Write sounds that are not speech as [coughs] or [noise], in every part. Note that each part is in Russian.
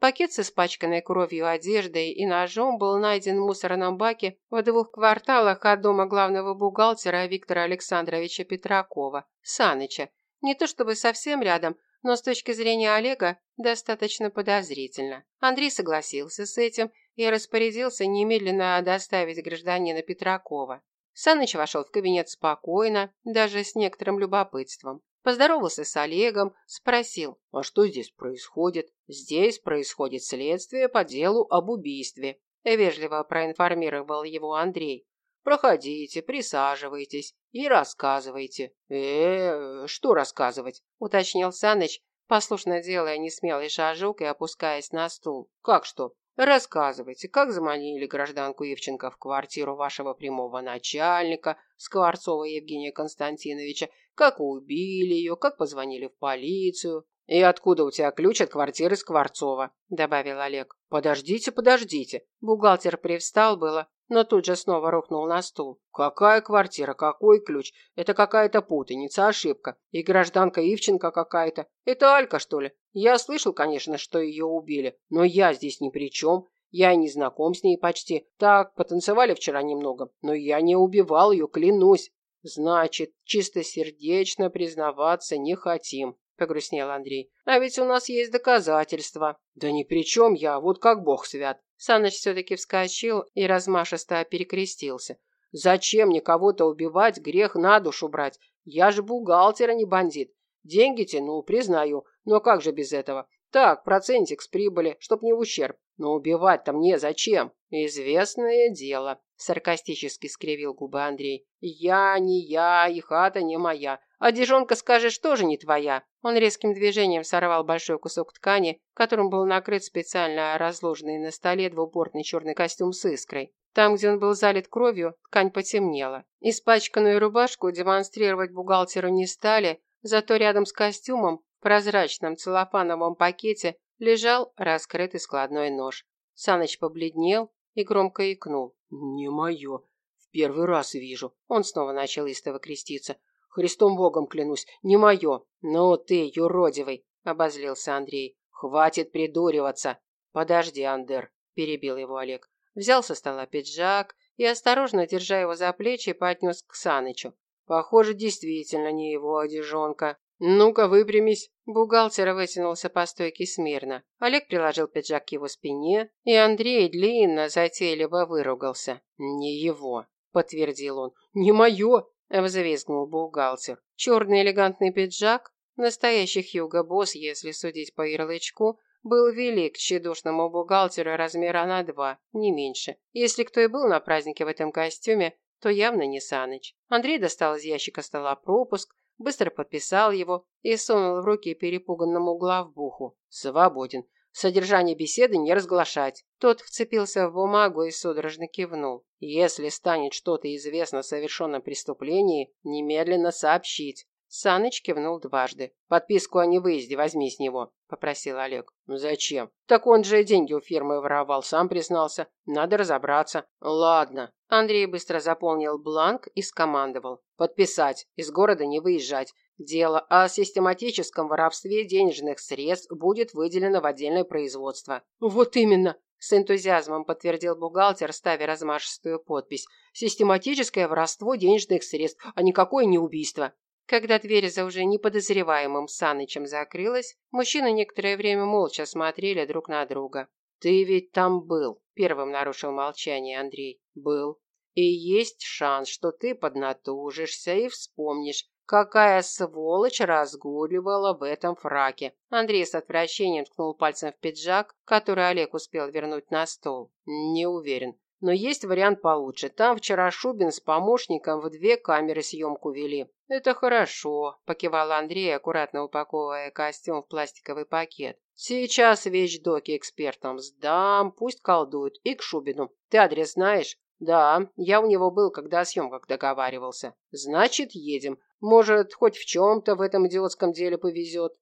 Пакет с испачканной кровью одеждой и ножом был найден в мусорном баке в двух кварталах от дома главного бухгалтера Виктора Александровича Петракова, Саныча. Не то чтобы совсем рядом, но с точки зрения Олега достаточно подозрительно. Андрей согласился с этим и распорядился немедленно доставить гражданина Петракова. Саныч вошел в кабинет спокойно, даже с некоторым любопытством. Поздоровался с Олегом, спросил, а что здесь происходит? Здесь происходит следствие по делу об убийстве. Вежливо проинформировал его Андрей. Проходите, присаживайтесь и рассказывайте. Э, что рассказывать? Уточнил Саныч, послушно делая несмелый шажок и опускаясь на стул. Как что? Рассказывайте, как заманили гражданку Ивченко в квартиру вашего прямого начальника, Скворцова Евгения Константиновича, как убили ее, как позвонили в полицию. «И откуда у тебя ключ от квартиры Скворцова?» – добавил Олег. «Подождите, подождите». Бухгалтер привстал было, но тут же снова рухнул на стул. «Какая квартира? Какой ключ? Это какая-то путаница, ошибка. И гражданка Ивченко какая-то. Это Алька, что ли? Я слышал, конечно, что ее убили, но я здесь ни при чем. Я не знаком с ней почти. Так, потанцевали вчера немного, но я не убивал ее, клянусь. Значит, чистосердечно признаваться не хотим погрустнел Андрей. А ведь у нас есть доказательства. Да ни при чем я, вот как бог свят. Саныч все-таки вскочил и размашисто перекрестился. Зачем мне кого-то убивать, грех на душу брать? Я же бухгалтер, а не бандит. Деньги тяну, признаю, но как же без этого? Так, процентик с прибыли, чтоб не в ущерб. Но убивать-то мне зачем? Известное дело. Саркастически скривил губы Андрей. Я не я, и хата не моя. А дежонка, скажешь, тоже не твоя. Он резким движением сорвал большой кусок ткани, которым был накрыт специально разложенный на столе двубортный черный костюм с искрой. Там, где он был залит кровью, ткань потемнела. Испачканную рубашку демонстрировать бухгалтеру не стали, зато рядом с костюмом в прозрачном целлофановом пакете лежал раскрытый складной нож. Саныч побледнел и громко икнул. «Не мое. В первый раз вижу». Он снова начал истово креститься. Христом Богом клянусь, не мое. Ну ты, юродивый, обозлился Андрей. Хватит придуриваться. Подожди, Андер, перебил его Олег. Взял со стола пиджак и, осторожно держа его за плечи, поднес к Санычу. Похоже, действительно не его одежонка. «Ну-ка, выпрямись!» Бухгалтер вытянулся по стойке смирно. Олег приложил пиджак к его спине, и Андрей длинно, затейливо выругался. «Не его», — подтвердил он. «Не мое!» Взвизгнул бухгалтер. Черный элегантный пиджак, настоящий Хьюго-босс, если судить по ярлычку, был велик тщедушному бухгалтеру размера на два, не меньше. Если кто и был на празднике в этом костюме, то явно не Саныч. Андрей достал из ящика стола пропуск, быстро подписал его и сунул в руки перепуганному главбуху. «Свободен. Содержание беседы не разглашать. Тот вцепился в бумагу и судорожно кивнул. Если станет что-то известно о совершенном преступлении, немедленно сообщить. Саныч кивнул дважды. «Подписку о невыезде возьми с него», – попросил Олег. «Зачем? Так он же деньги у фирмы воровал, сам признался. Надо разобраться». «Ладно». Андрей быстро заполнил бланк и скомандовал. «Подписать. Из города не выезжать. Дело о систематическом воровстве денежных средств будет выделено в отдельное производство. Вот именно, с энтузиазмом подтвердил бухгалтер, ставя размашистую подпись. Систематическое воровство денежных средств, а никакое не убийство. Когда дверь за уже неподозреваемым Санычем закрылась, мужчины некоторое время молча смотрели друг на друга. «Ты ведь там был», – первым нарушил молчание Андрей. «Был. И есть шанс, что ты поднатужишься и вспомнишь, Какая сволочь разгуливала в этом фраке. Андрей с отвращением ткнул пальцем в пиджак, который Олег успел вернуть на стол. Не уверен. Но есть вариант получше. Там вчера Шубин с помощником в две камеры съемку вели. Это хорошо, покивал Андрей, аккуратно упаковывая костюм в пластиковый пакет. Сейчас вещдоки экспертам сдам, пусть колдуют. И к Шубину. Ты адрес знаешь? Да, я у него был, когда о съемках договаривался. Значит, едем. Может, хоть в чем-то в этом идиотском деле повезет.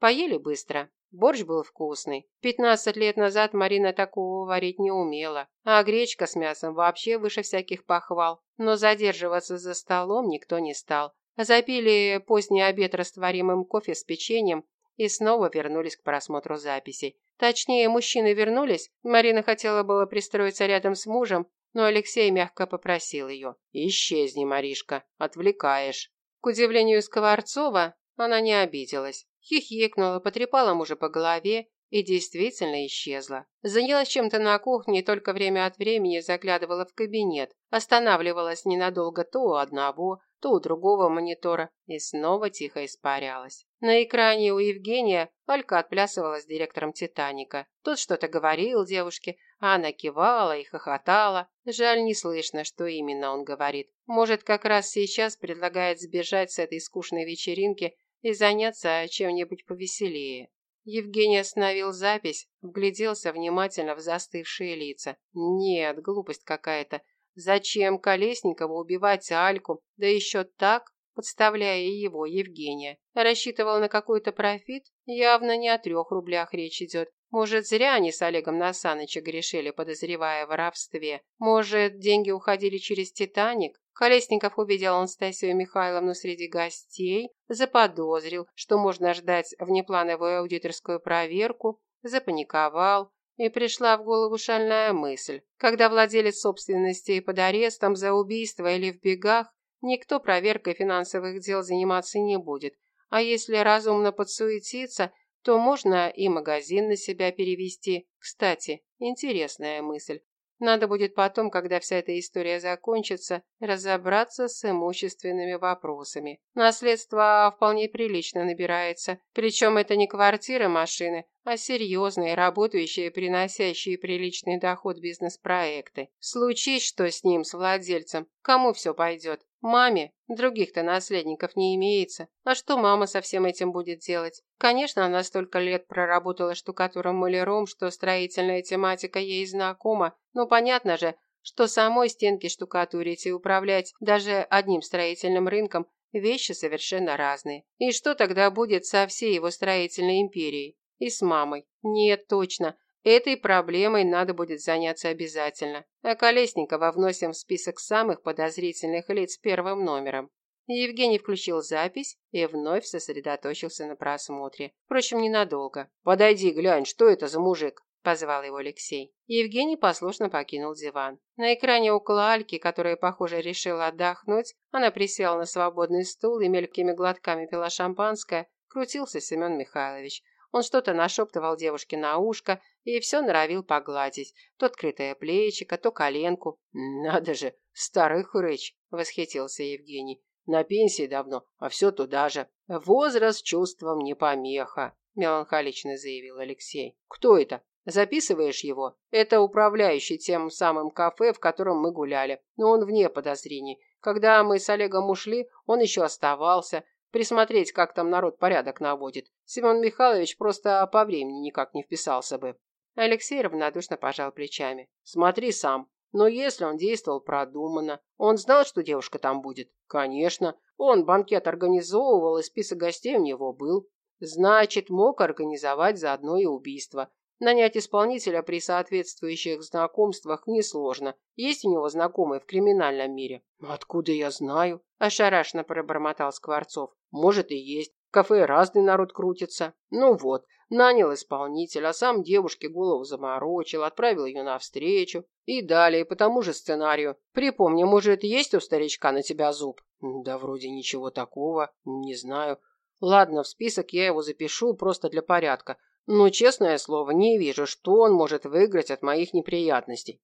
Поели быстро. Борщ был вкусный. Пятнадцать лет назад Марина такого варить не умела. А гречка с мясом вообще выше всяких похвал. Но задерживаться за столом никто не стал. Запили поздний обед растворимым кофе с печеньем и снова вернулись к просмотру записей. Точнее, мужчины вернулись. Марина хотела было пристроиться рядом с мужем, но Алексей мягко попросил ее. «Исчезни, Маришка, отвлекаешь». К удивлению Скворцова, она не обиделась. Хихикнула, потрепала мужа по голове и действительно исчезла. Занялась чем-то на кухне и только время от времени заглядывала в кабинет. Останавливалась ненадолго то у одного, то у другого монитора и снова тихо испарялась. На экране у Евгения Алька отплясывала с директором «Титаника». Тот что-то говорил девушке, а она кивала и хохотала. Жаль, не слышно, что именно он говорит. Может, как раз сейчас предлагает сбежать с этой скучной вечеринки и заняться чем-нибудь повеселее. Евгений остановил запись, вгляделся внимательно в застывшие лица. Нет, глупость какая-то. Зачем Колесникову убивать Альку, да еще так, подставляя его, Евгения? Рассчитывал на какой-то профит? Явно не о трех рублях речь идет. Может, зря они с Олегом Насаныча грешили, подозревая в воровстве. Может, деньги уходили через «Титаник»? Колесников увидел Анастасию Михайловну среди гостей, заподозрил, что можно ждать внеплановую аудиторскую проверку, запаниковал, и пришла в голову шальная мысль. Когда владелец собственности под арестом за убийство или в бегах, никто проверкой финансовых дел заниматься не будет. А если разумно подсуетиться, то можно и магазин на себя перевести. Кстати, интересная мысль. Надо будет потом, когда вся эта история закончится, разобраться с имущественными вопросами. Наследство вполне прилично набирается. Причем это не квартиры, машины, а серьезные, работающие, приносящие приличный доход бизнес-проекты. Случись что с ним, с владельцем, кому все пойдет? Маме? Других-то наследников не имеется. А что мама со всем этим будет делать? Конечно, она столько лет проработала штукатуром-маляром, что строительная тематика ей знакома, но понятно же, что самой стенки штукатурить и управлять даже одним строительным рынком вещи совершенно разные. И что тогда будет со всей его строительной империей? И с мамой? Нет, точно. Этой проблемой надо будет заняться обязательно. А Колесникова вносим в список самых подозрительных лиц первым номером. Евгений включил запись и вновь сосредоточился на просмотре. Впрочем, ненадолго. «Подойди, глянь, что это за мужик?» – позвал его Алексей. Евгений послушно покинул диван. На экране около Альки, которая, похоже, решила отдохнуть, она присела на свободный стул и мелкими глотками пила шампанское, крутился Семен Михайлович. Он что-то нашептывал девушке на ушко и все норовил погладить. То открытое плечико, то коленку. «Надо же, старый хрыч!» – восхитился Евгений. «На пенсии давно, а все туда же. Возраст чувством не помеха», – меланхолично заявил Алексей. «Кто это?» Записываешь его? Это управляющий тем самым кафе, в котором мы гуляли. Но он вне подозрений. Когда мы с Олегом ушли, он еще оставался. Присмотреть, как там народ порядок наводит. Семен Михайлович просто по времени никак не вписался бы. Алексей равнодушно пожал плечами. Смотри сам. Но если он действовал продуманно, он знал, что девушка там будет? Конечно. Он банкет организовывал, и список гостей у него был. Значит, мог организовать заодно и убийство. Нанять исполнителя при соответствующих знакомствах несложно. Есть у него знакомые в криминальном мире? Откуда я знаю? Ошарашенно пробормотал Скворцов. Может и есть. В кафе разный народ крутится. Ну вот, нанял исполнителя, а сам девушке голову заморочил, отправил ее навстречу. И далее по тому же сценарию. Припомни, может, есть у старичка на тебя зуб? Да вроде ничего такого, не знаю. Ладно, в список я его запишу просто для порядка. Но, честное слово, не вижу, что он может выиграть от моих неприятностей.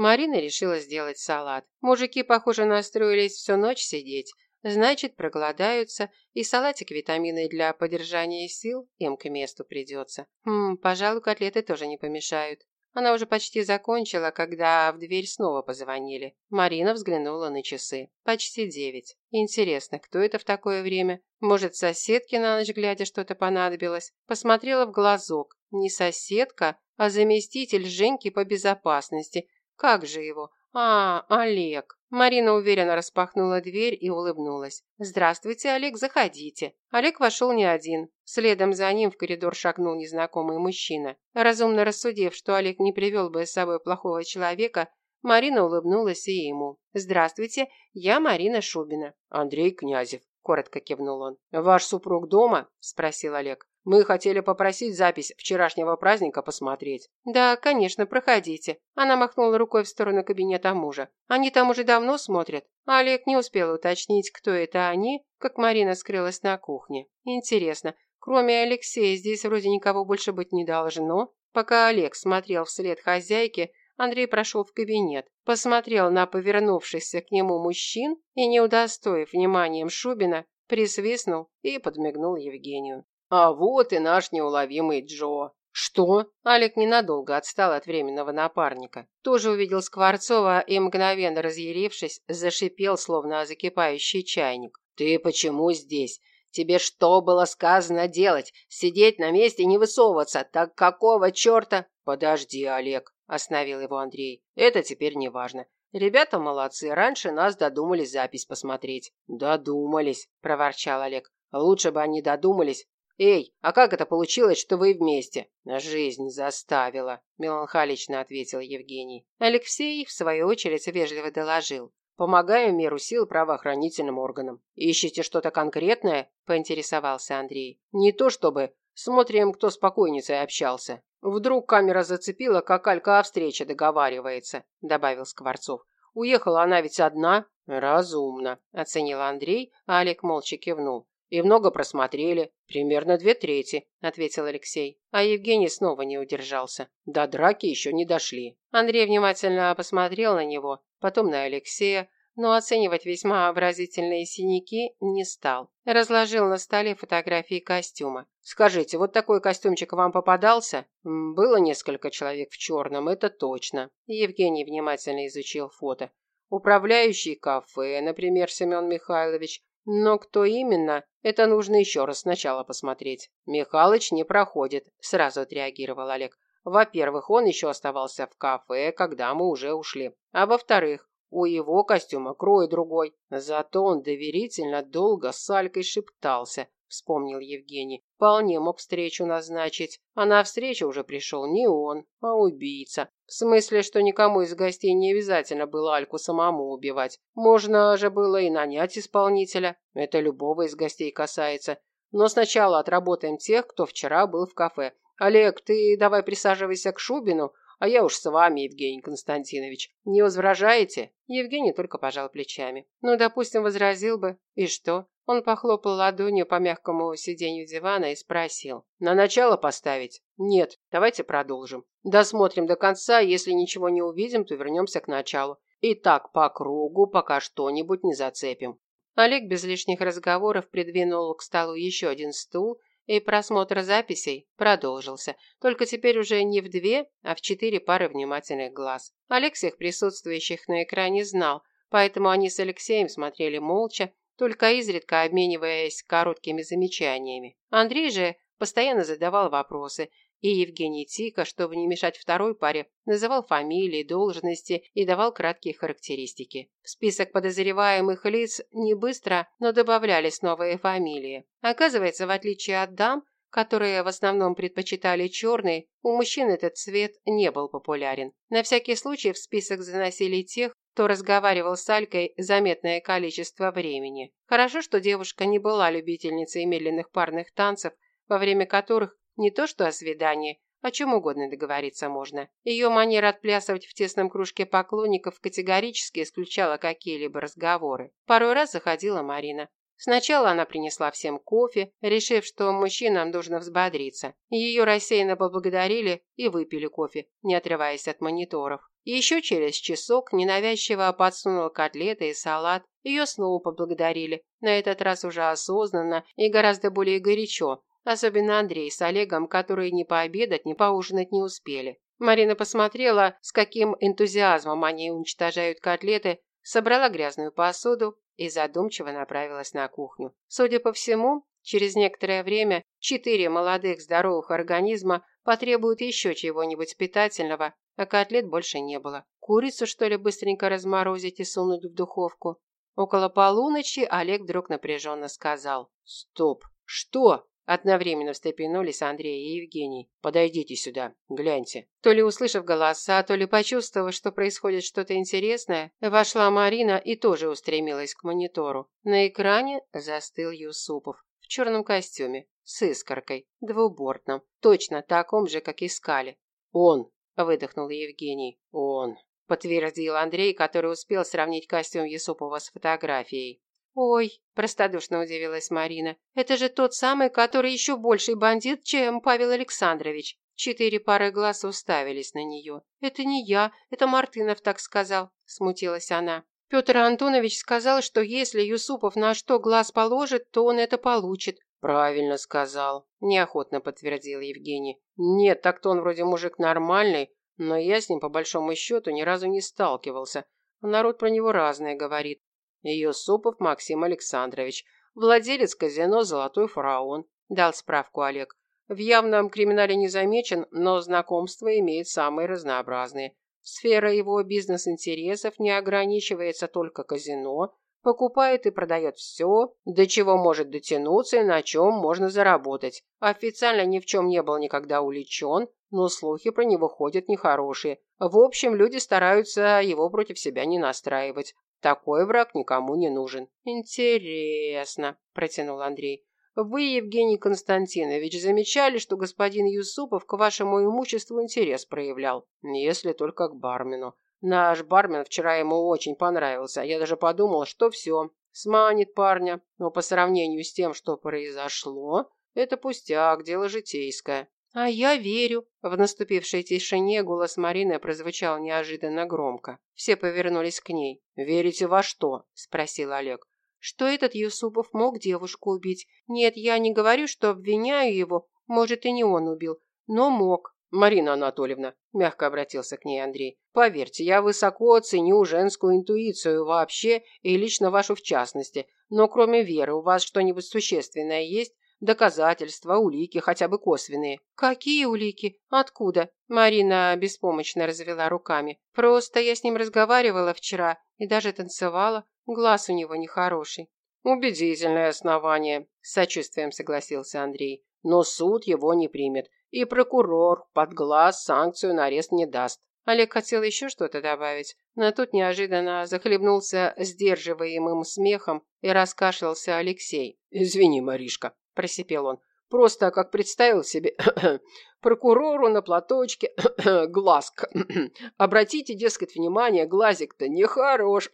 Марина решила сделать салат. Мужики, похоже, настроились всю ночь сидеть. Значит, проголодаются, и салатик витамины для поддержания сил им к месту придется. Хм, пожалуй, котлеты тоже не помешают. Она уже почти закончила, когда в дверь снова позвонили. Марина взглянула на часы. Почти девять. Интересно, кто это в такое время? Может, соседке на ночь глядя что-то понадобилось? Посмотрела в глазок. Не соседка, а заместитель Женьки по безопасности. Как же его? А, Олег. Марина уверенно распахнула дверь и улыбнулась. «Здравствуйте, Олег, заходите». Олег вошел не один. Следом за ним в коридор шагнул незнакомый мужчина. Разумно рассудив, что Олег не привел бы с собой плохого человека, Марина улыбнулась и ему. «Здравствуйте, я Марина Шубина». «Андрей Князев», – коротко кивнул он. «Ваш супруг дома?» – спросил Олег. Мы хотели попросить запись вчерашнего праздника посмотреть». «Да, конечно, проходите». Она махнула рукой в сторону кабинета мужа. «Они там уже давно смотрят». Олег не успел уточнить, кто это они, как Марина скрылась на кухне. Интересно, кроме Алексея здесь вроде никого больше быть не должно. Пока Олег смотрел вслед хозяйке, Андрей прошел в кабинет, посмотрел на повернувшихся к нему мужчин и, не удостоив вниманием Шубина, присвистнул и подмигнул Евгению. А вот и наш неуловимый Джо. Что? Алик ненадолго отстал от временного напарника. Тоже увидел Скворцова и, мгновенно разъярившись, зашипел, словно закипающий чайник. Ты почему здесь? Тебе что было сказано делать? Сидеть на месте и не высовываться? Так какого черта? Подожди, Олег, остановил его Андрей. Это теперь не важно. Ребята молодцы, раньше нас додумались запись посмотреть. Додумались, проворчал Олег. Лучше бы они додумались, «Эй, а как это получилось, что вы вместе?» «Жизнь заставила», – меланхолично ответил Евгений. Алексей, в свою очередь, вежливо доложил. «Помогаем меру сил правоохранительным органам. Ищете что-то конкретное?» – поинтересовался Андрей. «Не то чтобы. Смотрим, кто с покойницей общался. Вдруг камера зацепила, как Алька о встрече договаривается», – добавил Скворцов. «Уехала она ведь одна?» «Разумно», – оценил Андрей, а Олег молча кивнул. «И много просмотрели. Примерно две трети», – ответил Алексей. А Евгений снова не удержался. До драки еще не дошли. Андрей внимательно посмотрел на него, потом на Алексея, но оценивать весьма выразительные синяки не стал. Разложил на столе фотографии костюма. «Скажите, вот такой костюмчик вам попадался?» «Было несколько человек в черном, это точно». Евгений внимательно изучил фото. «Управляющий кафе, например, Семен Михайлович, но кто именно, это нужно еще раз сначала посмотреть. Михалыч не проходит, сразу отреагировал Олег. Во-первых, он еще оставался в кафе, когда мы уже ушли. А во-вторых, у его костюма крой другой. Зато он доверительно долго с Алькой шептался, вспомнил Евгений. Вполне мог встречу назначить. А на встречу уже пришел не он, а убийца. В смысле, что никому из гостей не обязательно было Альку самому убивать. Можно же было и нанять исполнителя. Это любого из гостей касается. Но сначала отработаем тех, кто вчера был в кафе. Олег, ты давай присаживайся к Шубину, а я уж с вами, Евгений Константинович. Не возражаете? Евгений только пожал плечами. Ну, допустим, возразил бы. И что? Он похлопал ладонью по мягкому сиденью дивана и спросил. «На начало поставить?» «Нет, давайте продолжим. Досмотрим до конца, если ничего не увидим, то вернемся к началу. И так по кругу, пока что-нибудь не зацепим». Олег без лишних разговоров придвинул к столу еще один стул, и просмотр записей продолжился, только теперь уже не в две, а в четыре пары внимательных глаз. Олег всех присутствующих на экране знал, поэтому они с Алексеем смотрели молча, только изредка обмениваясь короткими замечаниями. Андрей же постоянно задавал вопросы, и Евгений тихо, чтобы не мешать второй паре, называл фамилии, должности и давал краткие характеристики. В список подозреваемых лиц не быстро, но добавлялись новые фамилии. Оказывается, в отличие от дам, которые в основном предпочитали черный, у мужчин этот цвет не был популярен. На всякий случай в список заносили тех, кто разговаривал с Алькой заметное количество времени. Хорошо, что девушка не была любительницей медленных парных танцев, во время которых не то что о свидании, о чем угодно договориться можно. Ее манера отплясывать в тесном кружке поклонников категорически исключала какие-либо разговоры. Пару раз заходила Марина. Сначала она принесла всем кофе, решив, что мужчинам нужно взбодриться. Ее рассеянно поблагодарили и выпили кофе, не отрываясь от мониторов. Еще через часок ненавязчиво подсунула котлеты и салат. Ее снова поблагодарили, на этот раз уже осознанно и гораздо более горячо, особенно Андрей с Олегом, которые ни пообедать, ни поужинать не успели. Марина посмотрела, с каким энтузиазмом они уничтожают котлеты, собрала грязную посуду и задумчиво направилась на кухню. Судя по всему, через некоторое время четыре молодых здоровых организма потребуют еще чего-нибудь питательного, а котлет больше не было. Курицу, что ли, быстренько разморозить и сунуть в духовку? Около полуночи Олег вдруг напряженно сказал. «Стоп! Что?» Одновременно встрепенулись Андрей и Евгений. «Подойдите сюда, гляньте». То ли услышав голоса, то ли почувствовав, что происходит что-то интересное, вошла Марина и тоже устремилась к монитору. На экране застыл Юсупов в черном костюме, с искоркой, двубортном, точно таком же, как искали. «Он!» – выдохнул Евгений. «Он!» – подтвердил Андрей, который успел сравнить костюм Юсупова с фотографией. «Ой», – простодушно удивилась Марина, – «это же тот самый, который еще больший бандит, чем Павел Александрович». Четыре пары глаз уставились на нее. «Это не я, это Мартынов так сказал», – смутилась она. Петр Антонович сказал, что если Юсупов на что глаз положит, то он это получит. «Правильно сказал», – неохотно подтвердил Евгений. «Нет, так-то он вроде мужик нормальный, но я с ним по большому счету ни разу не сталкивался. Народ про него разное говорит. Юсупов Максим Александрович, владелец казино «Золотой фараон», дал справку Олег. В явном криминале не замечен, но знакомства имеет самые разнообразные. Сфера его бизнес-интересов не ограничивается только казино, покупает и продает все, до чего может дотянуться и на чем можно заработать. Официально ни в чем не был никогда увлечен, но слухи про него ходят нехорошие. В общем, люди стараются его против себя не настраивать. Такой враг никому не нужен. Интересно, протянул Андрей. Вы, Евгений Константинович, замечали, что господин Юсупов к вашему имуществу интерес проявлял? Если только к бармену. Наш бармен вчера ему очень понравился. Я даже подумал, что все, сманит парня. Но по сравнению с тем, что произошло, это пустяк, дело житейское. «А я верю». В наступившей тишине голос Марины прозвучал неожиданно громко. Все повернулись к ней. «Верите во что?» – спросил Олег что этот Юсупов мог девушку убить. Нет, я не говорю, что обвиняю его, может, и не он убил, но мог. «Марина Анатольевна», – мягко обратился к ней Андрей, – «поверьте, я высоко ценю женскую интуицию вообще и лично вашу в частности, но кроме веры у вас что-нибудь существенное есть? Доказательства, улики, хотя бы косвенные». «Какие улики? Откуда?» Марина беспомощно развела руками. «Просто я с ним разговаривала вчера и даже танцевала. Глаз у него нехороший. Убедительное основание, с сочувствием согласился Андрей. Но суд его не примет. И прокурор под глаз санкцию на арест не даст. Олег хотел еще что-то добавить, но тут неожиданно захлебнулся сдерживаемым смехом и раскашлялся Алексей. «Извини, Маришка», – просипел он. Просто как представил себе [coughs] прокурору на платочке [coughs] глазка. [coughs] Обратите, дескать, внимание, глазик-то нехорош.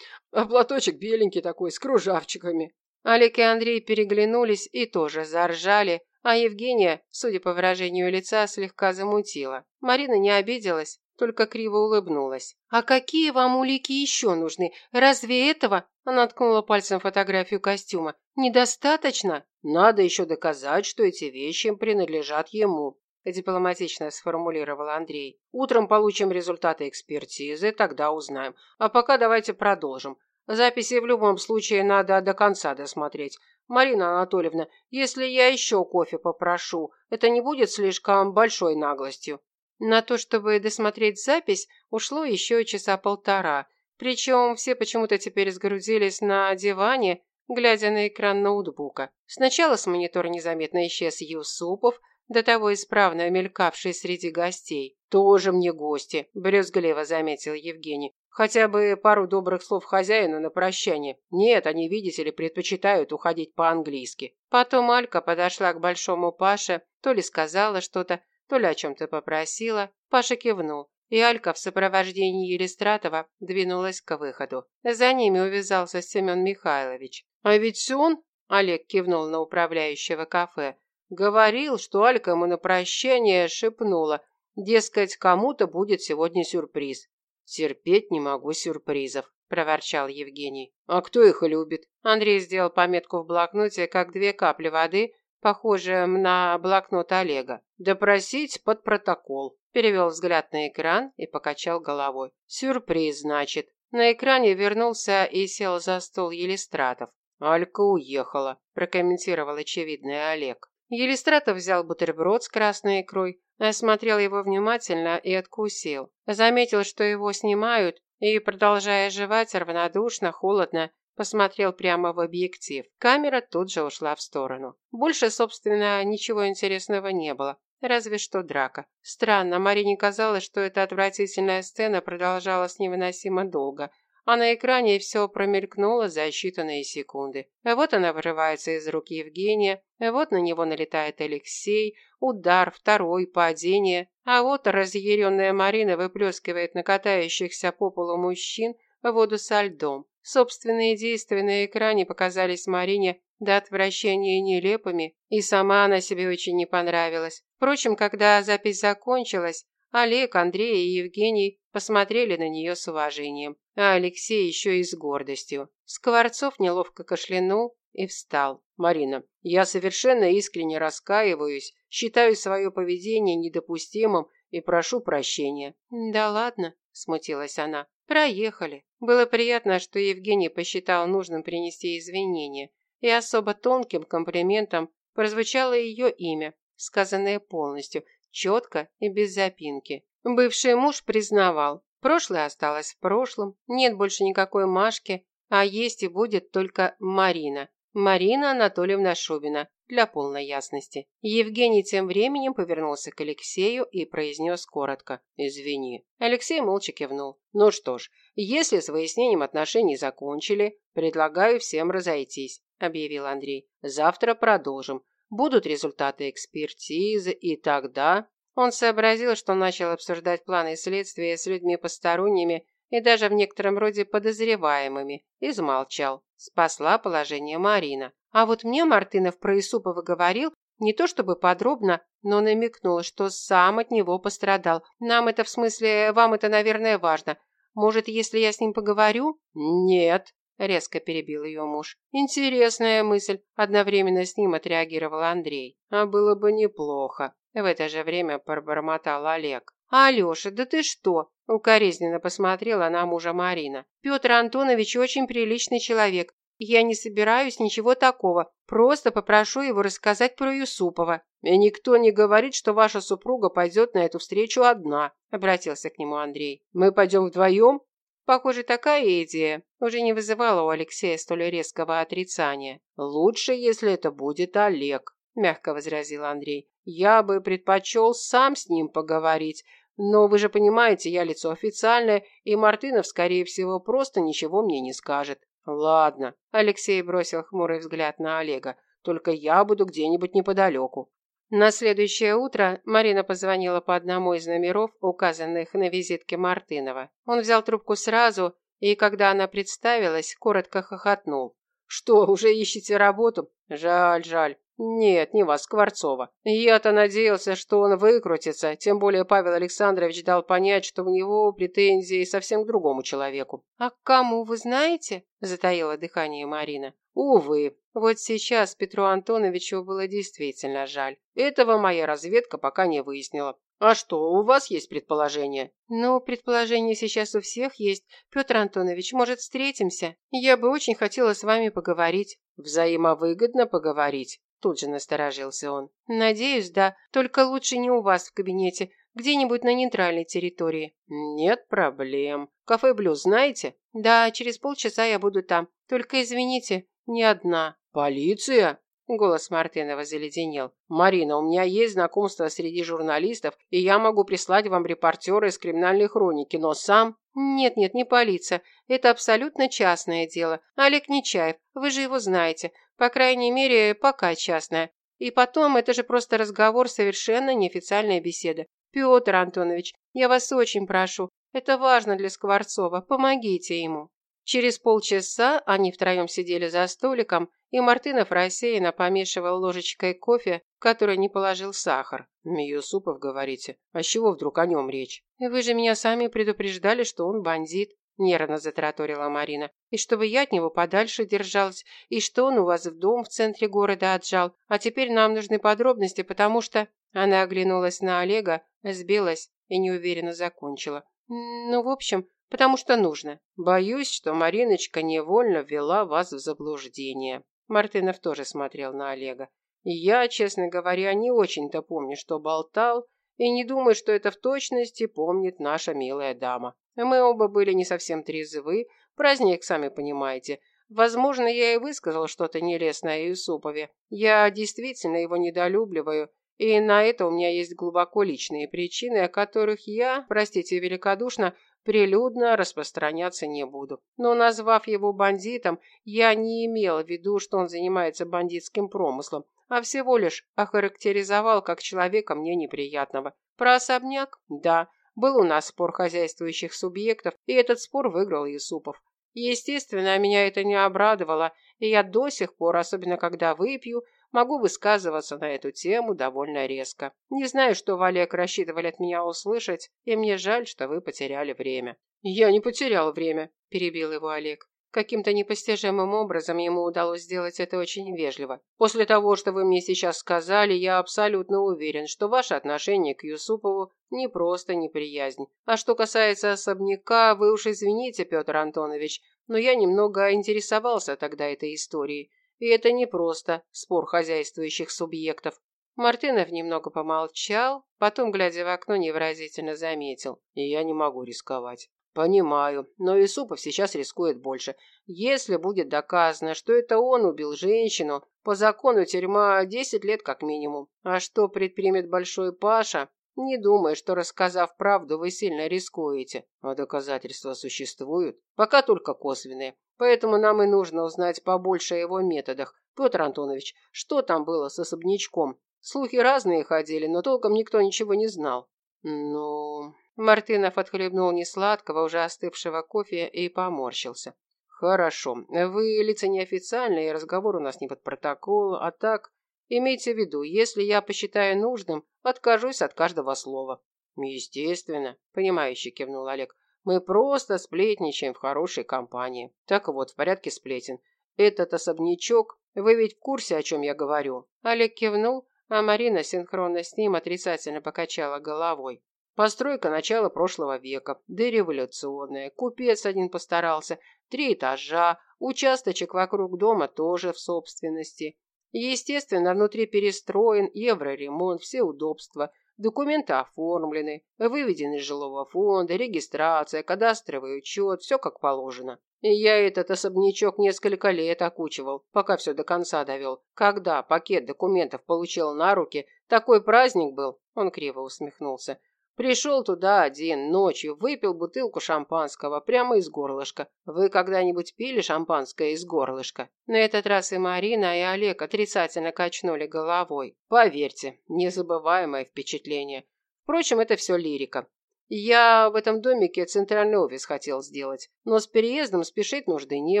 а платочек беленький такой, с кружавчиками. Олег и Андрей переглянулись и тоже заржали, а Евгения, судя по выражению лица, слегка замутила. Марина не обиделась, только криво улыбнулась. «А какие вам улики еще нужны? Разве этого?» Она ткнула пальцем фотографию костюма. «Недостаточно?» «Надо еще доказать, что эти вещи принадлежат ему», дипломатично сформулировал Андрей. «Утром получим результаты экспертизы, тогда узнаем. А пока давайте продолжим. Записи в любом случае надо до конца досмотреть. Марина Анатольевна, если я еще кофе попрошу, это не будет слишком большой наглостью?» На то, чтобы досмотреть запись, ушло еще часа полтора. Причем все почему-то теперь сгрудились на диване, глядя на экран ноутбука. Сначала с монитора незаметно исчез Юсупов, до того исправно мелькавший среди гостей. «Тоже мне гости», – брезгливо заметил Евгений. «Хотя бы пару добрых слов хозяину на прощание. Нет, они, видите ли, предпочитают уходить по-английски». Потом Алька подошла к большому Паше, то ли сказала что-то, то ли о чем-то попросила. Паша кивнул, и Алька в сопровождении Елистратова двинулась к выходу. За ними увязался Семен Михайлович. «А ведь он...» – Олег кивнул на управляющего кафе. «Говорил, что Алька ему на прощание шепнула. Дескать, кому-то будет сегодня сюрприз». «Терпеть не могу сюрпризов», – проворчал Евгений. «А кто их любит?» Андрей сделал пометку в блокноте, как две капли воды похожим на блокнот Олега. «Допросить под протокол». Перевел взгляд на экран и покачал головой. «Сюрприз, значит». На экране вернулся и сел за стол Елистратов. «Алька уехала», – прокомментировал очевидный Олег. Елистратов взял бутерброд с красной икрой, осмотрел его внимательно и откусил. Заметил, что его снимают, и, продолжая жевать, равнодушно, холодно, Посмотрел прямо в объектив. Камера тут же ушла в сторону. Больше, собственно, ничего интересного не было. Разве что драка. Странно, Марине казалось, что эта отвратительная сцена продолжалась невыносимо долго. А на экране все промелькнуло за считанные секунды. Вот она вырывается из рук Евгения, вот на него налетает Алексей, удар, второй, падение, а вот разъяренная Марина выплескивает на катающихся по полу мужчин воду со льдом. Собственные действия на экране показались Марине до отвращения нелепыми, и сама она себе очень не понравилась. Впрочем, когда запись закончилась, Олег, Андрей и Евгений посмотрели на нее с уважением, а Алексей еще и с гордостью. Скворцов неловко кашлянул и встал. «Марина, я совершенно искренне раскаиваюсь, считаю свое поведение недопустимым и прошу прощения». «Да ладно», – смутилась она. «Проехали». Было приятно, что Евгений посчитал нужным принести извинения, и особо тонким комплиментом прозвучало ее имя, сказанное полностью, четко и без запинки. Бывший муж признавал, прошлое осталось в прошлом, нет больше никакой Машки, а есть и будет только Марина. Марина Анатольевна Шубина, для полной ясности. Евгений тем временем повернулся к Алексею и произнес коротко «Извини». Алексей молча кивнул. «Ну что ж, если с выяснением отношений закончили, предлагаю всем разойтись», объявил Андрей. «Завтра продолжим. Будут результаты экспертизы, и тогда...» Он сообразил, что начал обсуждать планы следствия с людьми посторонними и даже в некотором роде подозреваемыми, и замолчал. Спасла положение Марина. А вот мне Мартынов про Исупова говорил, не то чтобы подробно, но намекнул, что сам от него пострадал. Нам это в смысле, вам это, наверное, важно. Может, если я с ним поговорю? Нет, резко перебил ее муж. Интересная мысль, одновременно с ним отреагировал Андрей. А было бы неплохо. В это же время пробормотал Олег. «Алеша, да ты что?» – укоризненно посмотрела на мужа Марина. «Петр Антонович очень приличный человек. Я не собираюсь ничего такого. Просто попрошу его рассказать про Юсупова». «И никто не говорит, что ваша супруга пойдет на эту встречу одна», – обратился к нему Андрей. «Мы пойдем вдвоем?» Похоже, такая идея уже не вызывала у Алексея столь резкого отрицания. «Лучше, если это будет Олег», – мягко возразил Андрей. «Я бы предпочел сам с ним поговорить, но вы же понимаете, я лицо официальное, и Мартынов, скорее всего, просто ничего мне не скажет». «Ладно», – Алексей бросил хмурый взгляд на Олега, «только я буду где-нибудь неподалеку». На следующее утро Марина позвонила по одному из номеров, указанных на визитке Мартынова. Он взял трубку сразу, и когда она представилась, коротко хохотнул. «Что, уже ищете работу? Жаль, жаль. Нет, не вас, Скворцова. Я-то надеялся, что он выкрутится, тем более Павел Александрович дал понять, что у него претензии совсем к другому человеку. А к кому, вы знаете? Затаила дыхание Марина. Увы, вот сейчас Петру Антоновичу было действительно жаль. Этого моя разведка пока не выяснила. А что, у вас есть предположение? Ну, предположение сейчас у всех есть. Петр Антонович, может, встретимся? Я бы очень хотела с вами поговорить. Взаимовыгодно поговорить. Тут же насторожился он. «Надеюсь, да. Только лучше не у вас в кабинете. Где-нибудь на нейтральной территории». «Нет проблем. Кафе Блюз знаете?» «Да, через полчаса я буду там. Только извините, не одна». «Полиция?» Голос Мартынова заледенел. «Марина, у меня есть знакомство среди журналистов, и я могу прислать вам репортера из криминальной хроники, но сам...» «Нет-нет, не полиция. Это абсолютно частное дело. Олег Нечаев, вы же его знаете. По крайней мере, пока частное. И потом, это же просто разговор, совершенно неофициальная беседа. Петр Антонович, я вас очень прошу. Это важно для Скворцова. Помогите ему». Через полчаса они втроем сидели за столиком, и Мартынов рассеянно помешивал ложечкой кофе, в который не положил сахар. «Юсупов, говорите? А с чего вдруг о нем речь?» «Вы же меня сами предупреждали, что он бандит», – нервно затраторила Марина. «И чтобы я от него подальше держалась, и что он у вас в дом в центре города отжал. А теперь нам нужны подробности, потому что...» Она оглянулась на Олега, сбилась и неуверенно закончила. «Ну, в общем, потому что нужно. Боюсь, что Мариночка невольно ввела вас в заблуждение. Мартынов тоже смотрел на Олега. Я, честно говоря, не очень-то помню, что болтал, и не думаю, что это в точности помнит наша милая дама. Мы оба были не совсем трезвы, праздник, сами понимаете. Возможно, я и высказал что-то нелестное Юсупове. Я действительно его недолюбливаю, и на это у меня есть глубоко личные причины, о которых я, простите великодушно, прилюдно распространяться не буду. Но назвав его бандитом, я не имел в виду, что он занимается бандитским промыслом, а всего лишь охарактеризовал как человека мне неприятного. Про особняк? Да. Был у нас спор хозяйствующих субъектов, и этот спор выиграл Юсупов. Естественно, меня это не обрадовало, и я до сих пор, особенно когда выпью, могу высказываться на эту тему довольно резко. Не знаю, что вы, Олег, рассчитывали от меня услышать, и мне жаль, что вы потеряли время». «Я не потерял время», – перебил его Олег. Каким-то непостижимым образом ему удалось сделать это очень вежливо. После того, что вы мне сейчас сказали, я абсолютно уверен, что ваше отношение к Юсупову не просто неприязнь. А что касается особняка, вы уж извините, Петр Антонович, но я немного интересовался тогда этой историей. И это не просто спор хозяйствующих субъектов. Мартынов немного помолчал, потом, глядя в окно, невыразительно заметил. И я не могу рисковать. Понимаю, но Исупов сейчас рискует больше. Если будет доказано, что это он убил женщину, по закону тюрьма 10 лет как минимум. А что предпримет Большой Паша? Не думаю, что рассказав правду, вы сильно рискуете. А доказательства существуют? Пока только косвенные. Поэтому нам и нужно узнать побольше о его методах. Петр Антонович, что там было с особнячком? Слухи разные ходили, но толком никто ничего не знал. Ну, Мартынов отхлебнул несладкого, уже остывшего кофе и поморщился. «Хорошо. Вы лица неофициальные, разговор у нас не под протокол, а так, имейте в виду, если я посчитаю нужным, откажусь от каждого слова». «Естественно», – понимающе кивнул Олег. «Мы просто сплетничаем в хорошей компании. Так вот, в порядке сплетен. Этот особнячок, вы ведь в курсе, о чем я говорю?» Олег кивнул, а Марина синхронно с ним отрицательно покачала головой. Постройка начала прошлого века, дореволюционная, купец один постарался, три этажа, участочек вокруг дома тоже в собственности. Естественно, внутри перестроен, евроремонт, все удобства, документы оформлены, выведены из жилого фонда, регистрация, кадастровый учет, все как положено. Я этот особнячок несколько лет окучивал, пока все до конца довел. Когда пакет документов получил на руки, такой праздник был, он криво усмехнулся, Пришел туда один, ночью, выпил бутылку шампанского прямо из горлышка. Вы когда-нибудь пили шампанское из горлышка? На этот раз и Марина, и Олег отрицательно качнули головой. Поверьте, незабываемое впечатление. Впрочем, это все лирика. Я в этом домике центральный офис хотел сделать, но с переездом спешить нужды не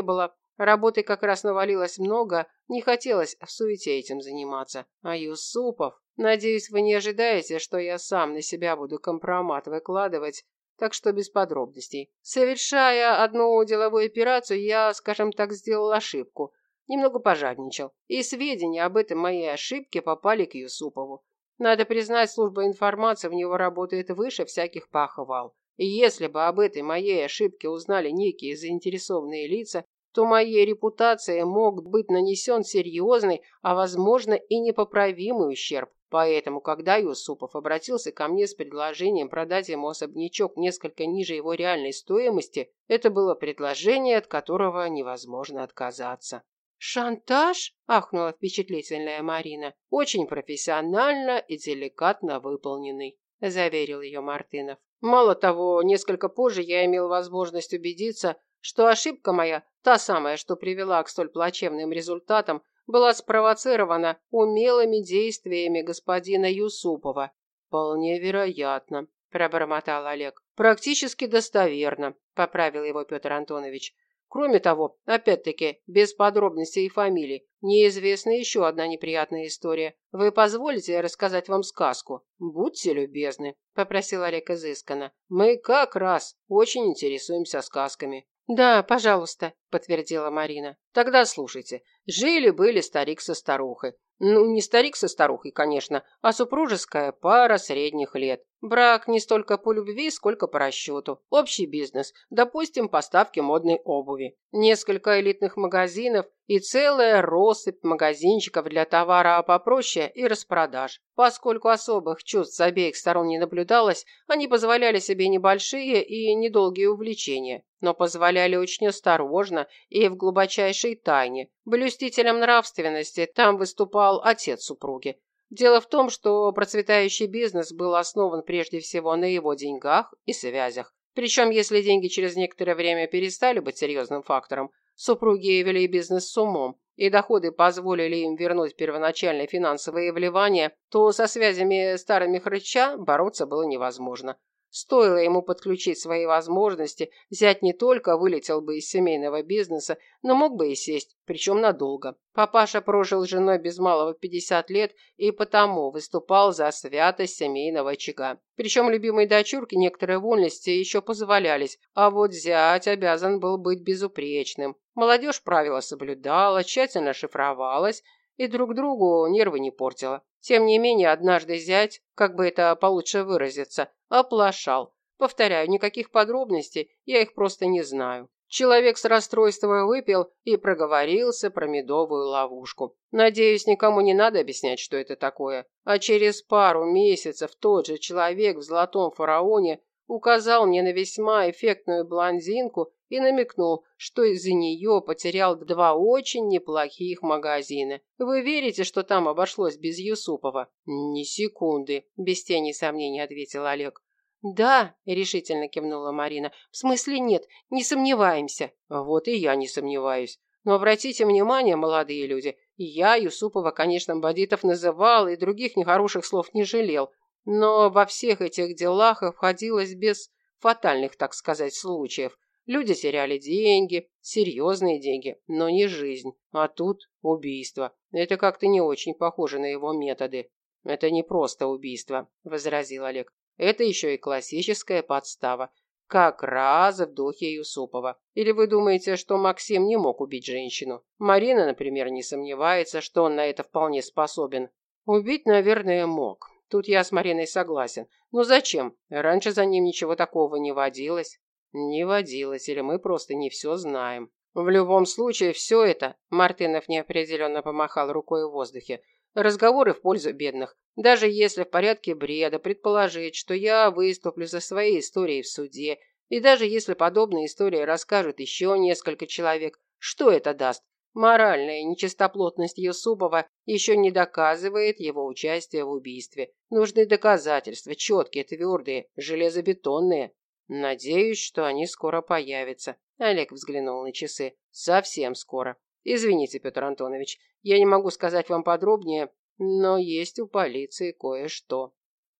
было. Работы как раз навалилось много, не хотелось в суете этим заниматься. А Юсупов... Надеюсь, вы не ожидаете, что я сам на себя буду компромат выкладывать, так что без подробностей. Совершая одну деловую операцию, я, скажем так, сделал ошибку. Немного пожадничал. И сведения об этой моей ошибке попали к Юсупову. Надо признать, служба информации в него работает выше всяких похвал. И если бы об этой моей ошибке узнали некие заинтересованные лица, то моей репутации мог быть нанесен серьезный, а возможно и непоправимый ущерб. Поэтому, когда Юсупов обратился ко мне с предложением продать ему особнячок несколько ниже его реальной стоимости, это было предложение, от которого невозможно отказаться. «Шантаж?» – ахнула впечатлительная Марина. «Очень профессионально и деликатно выполненный», – заверил ее Мартынов. «Мало того, несколько позже я имел возможность убедиться, что ошибка моя, та самая, что привела к столь плачевным результатам, была спровоцирована умелыми действиями господина Юсупова. «Вполне вероятно», – пробормотал Олег. «Практически достоверно», – поправил его Петр Антонович. Кроме того, опять-таки, без подробностей и фамилий, неизвестна еще одна неприятная история. Вы позволите рассказать вам сказку? Будьте любезны, попросил Олег изысканно. Мы как раз очень интересуемся сказками. Да, пожалуйста, подтвердила Марина. Тогда слушайте. Жили-были старик со старухой. Ну, не старик со старухой, конечно, а супружеская пара средних лет. Брак не столько по любви, сколько по расчету. Общий бизнес. Допустим, поставки модной обуви. Несколько элитных магазинов и целая россыпь магазинчиков для товара попроще и распродаж. Поскольку особых чувств с обеих сторон не наблюдалось, они позволяли себе небольшие и недолгие увлечения, но позволяли очень осторожно и в глубочайшей тайне. Блюстителем нравственности там выступал отец супруги. Дело в том, что процветающий бизнес был основан прежде всего на его деньгах и связях. Причем, если деньги через некоторое время перестали быть серьезным фактором, супруги вели бизнес с умом, и доходы позволили им вернуть первоначальные финансовые вливания, то со связями старыми хрыча бороться было невозможно. Стоило ему подключить свои возможности, зять не только вылетел бы из семейного бизнеса, но мог бы и сесть, причем надолго. Папаша прожил с женой без малого 50 лет и потому выступал за святость семейного очага. Причем любимой дочурке некоторые вольности еще позволялись, а вот зять обязан был быть безупречным. Молодежь правила соблюдала, тщательно шифровалась и друг другу нервы не портила. Тем не менее, однажды зять, как бы это получше выразиться, оплошал. Повторяю, никаких подробностей, я их просто не знаю. Человек с расстройства выпил и проговорился про медовую ловушку. Надеюсь, никому не надо объяснять, что это такое. А через пару месяцев тот же человек в золотом фараоне указал мне на весьма эффектную блондинку и намекнул, что из-за нее потерял два очень неплохих магазина. Вы верите, что там обошлось без Юсупова? Ни секунды, без тени сомнений ответил Олег. «Да», – решительно кивнула Марина. «В смысле нет, не сомневаемся». «Вот и я не сомневаюсь. Но обратите внимание, молодые люди, я Юсупова, конечно, бандитов называл и других нехороших слов не жалел, но во всех этих делах обходилось без фатальных, так сказать, случаев. Люди теряли деньги, серьезные деньги, но не жизнь. А тут убийство. Это как-то не очень похоже на его методы. Это не просто убийство, возразил Олег. Это еще и классическая подстава. Как раз в духе Юсупова. Или вы думаете, что Максим не мог убить женщину? Марина, например, не сомневается, что он на это вполне способен. Убить, наверное, мог. Тут я с Мариной согласен. Но зачем? Раньше за ним ничего такого не водилось. Не водилось, или мы просто не все знаем. В любом случае, все это, Мартынов неопределенно помахал рукой в воздухе, разговоры в пользу бедных. Даже если в порядке бреда предположить, что я выступлю за своей историей в суде, и даже если подобные истории расскажут еще несколько человек, что это даст? Моральная нечистоплотность Юсупова еще не доказывает его участие в убийстве. Нужны доказательства, четкие, твердые, железобетонные. Надеюсь, что они скоро появятся. Олег взглянул на часы. Совсем скоро. Извините, Петр Антонович, я не могу сказать вам подробнее, но есть у полиции кое-что.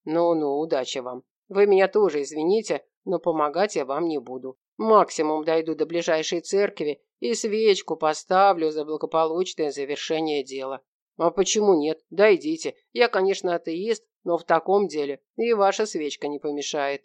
Ну-ну, удачи вам. Вы меня тоже извините, но помогать я вам не буду. Максимум дойду до ближайшей церкви и свечку поставлю за благополучное завершение дела. А почему нет? Дойдите. Я, конечно, атеист, но в таком деле и ваша свечка не помешает.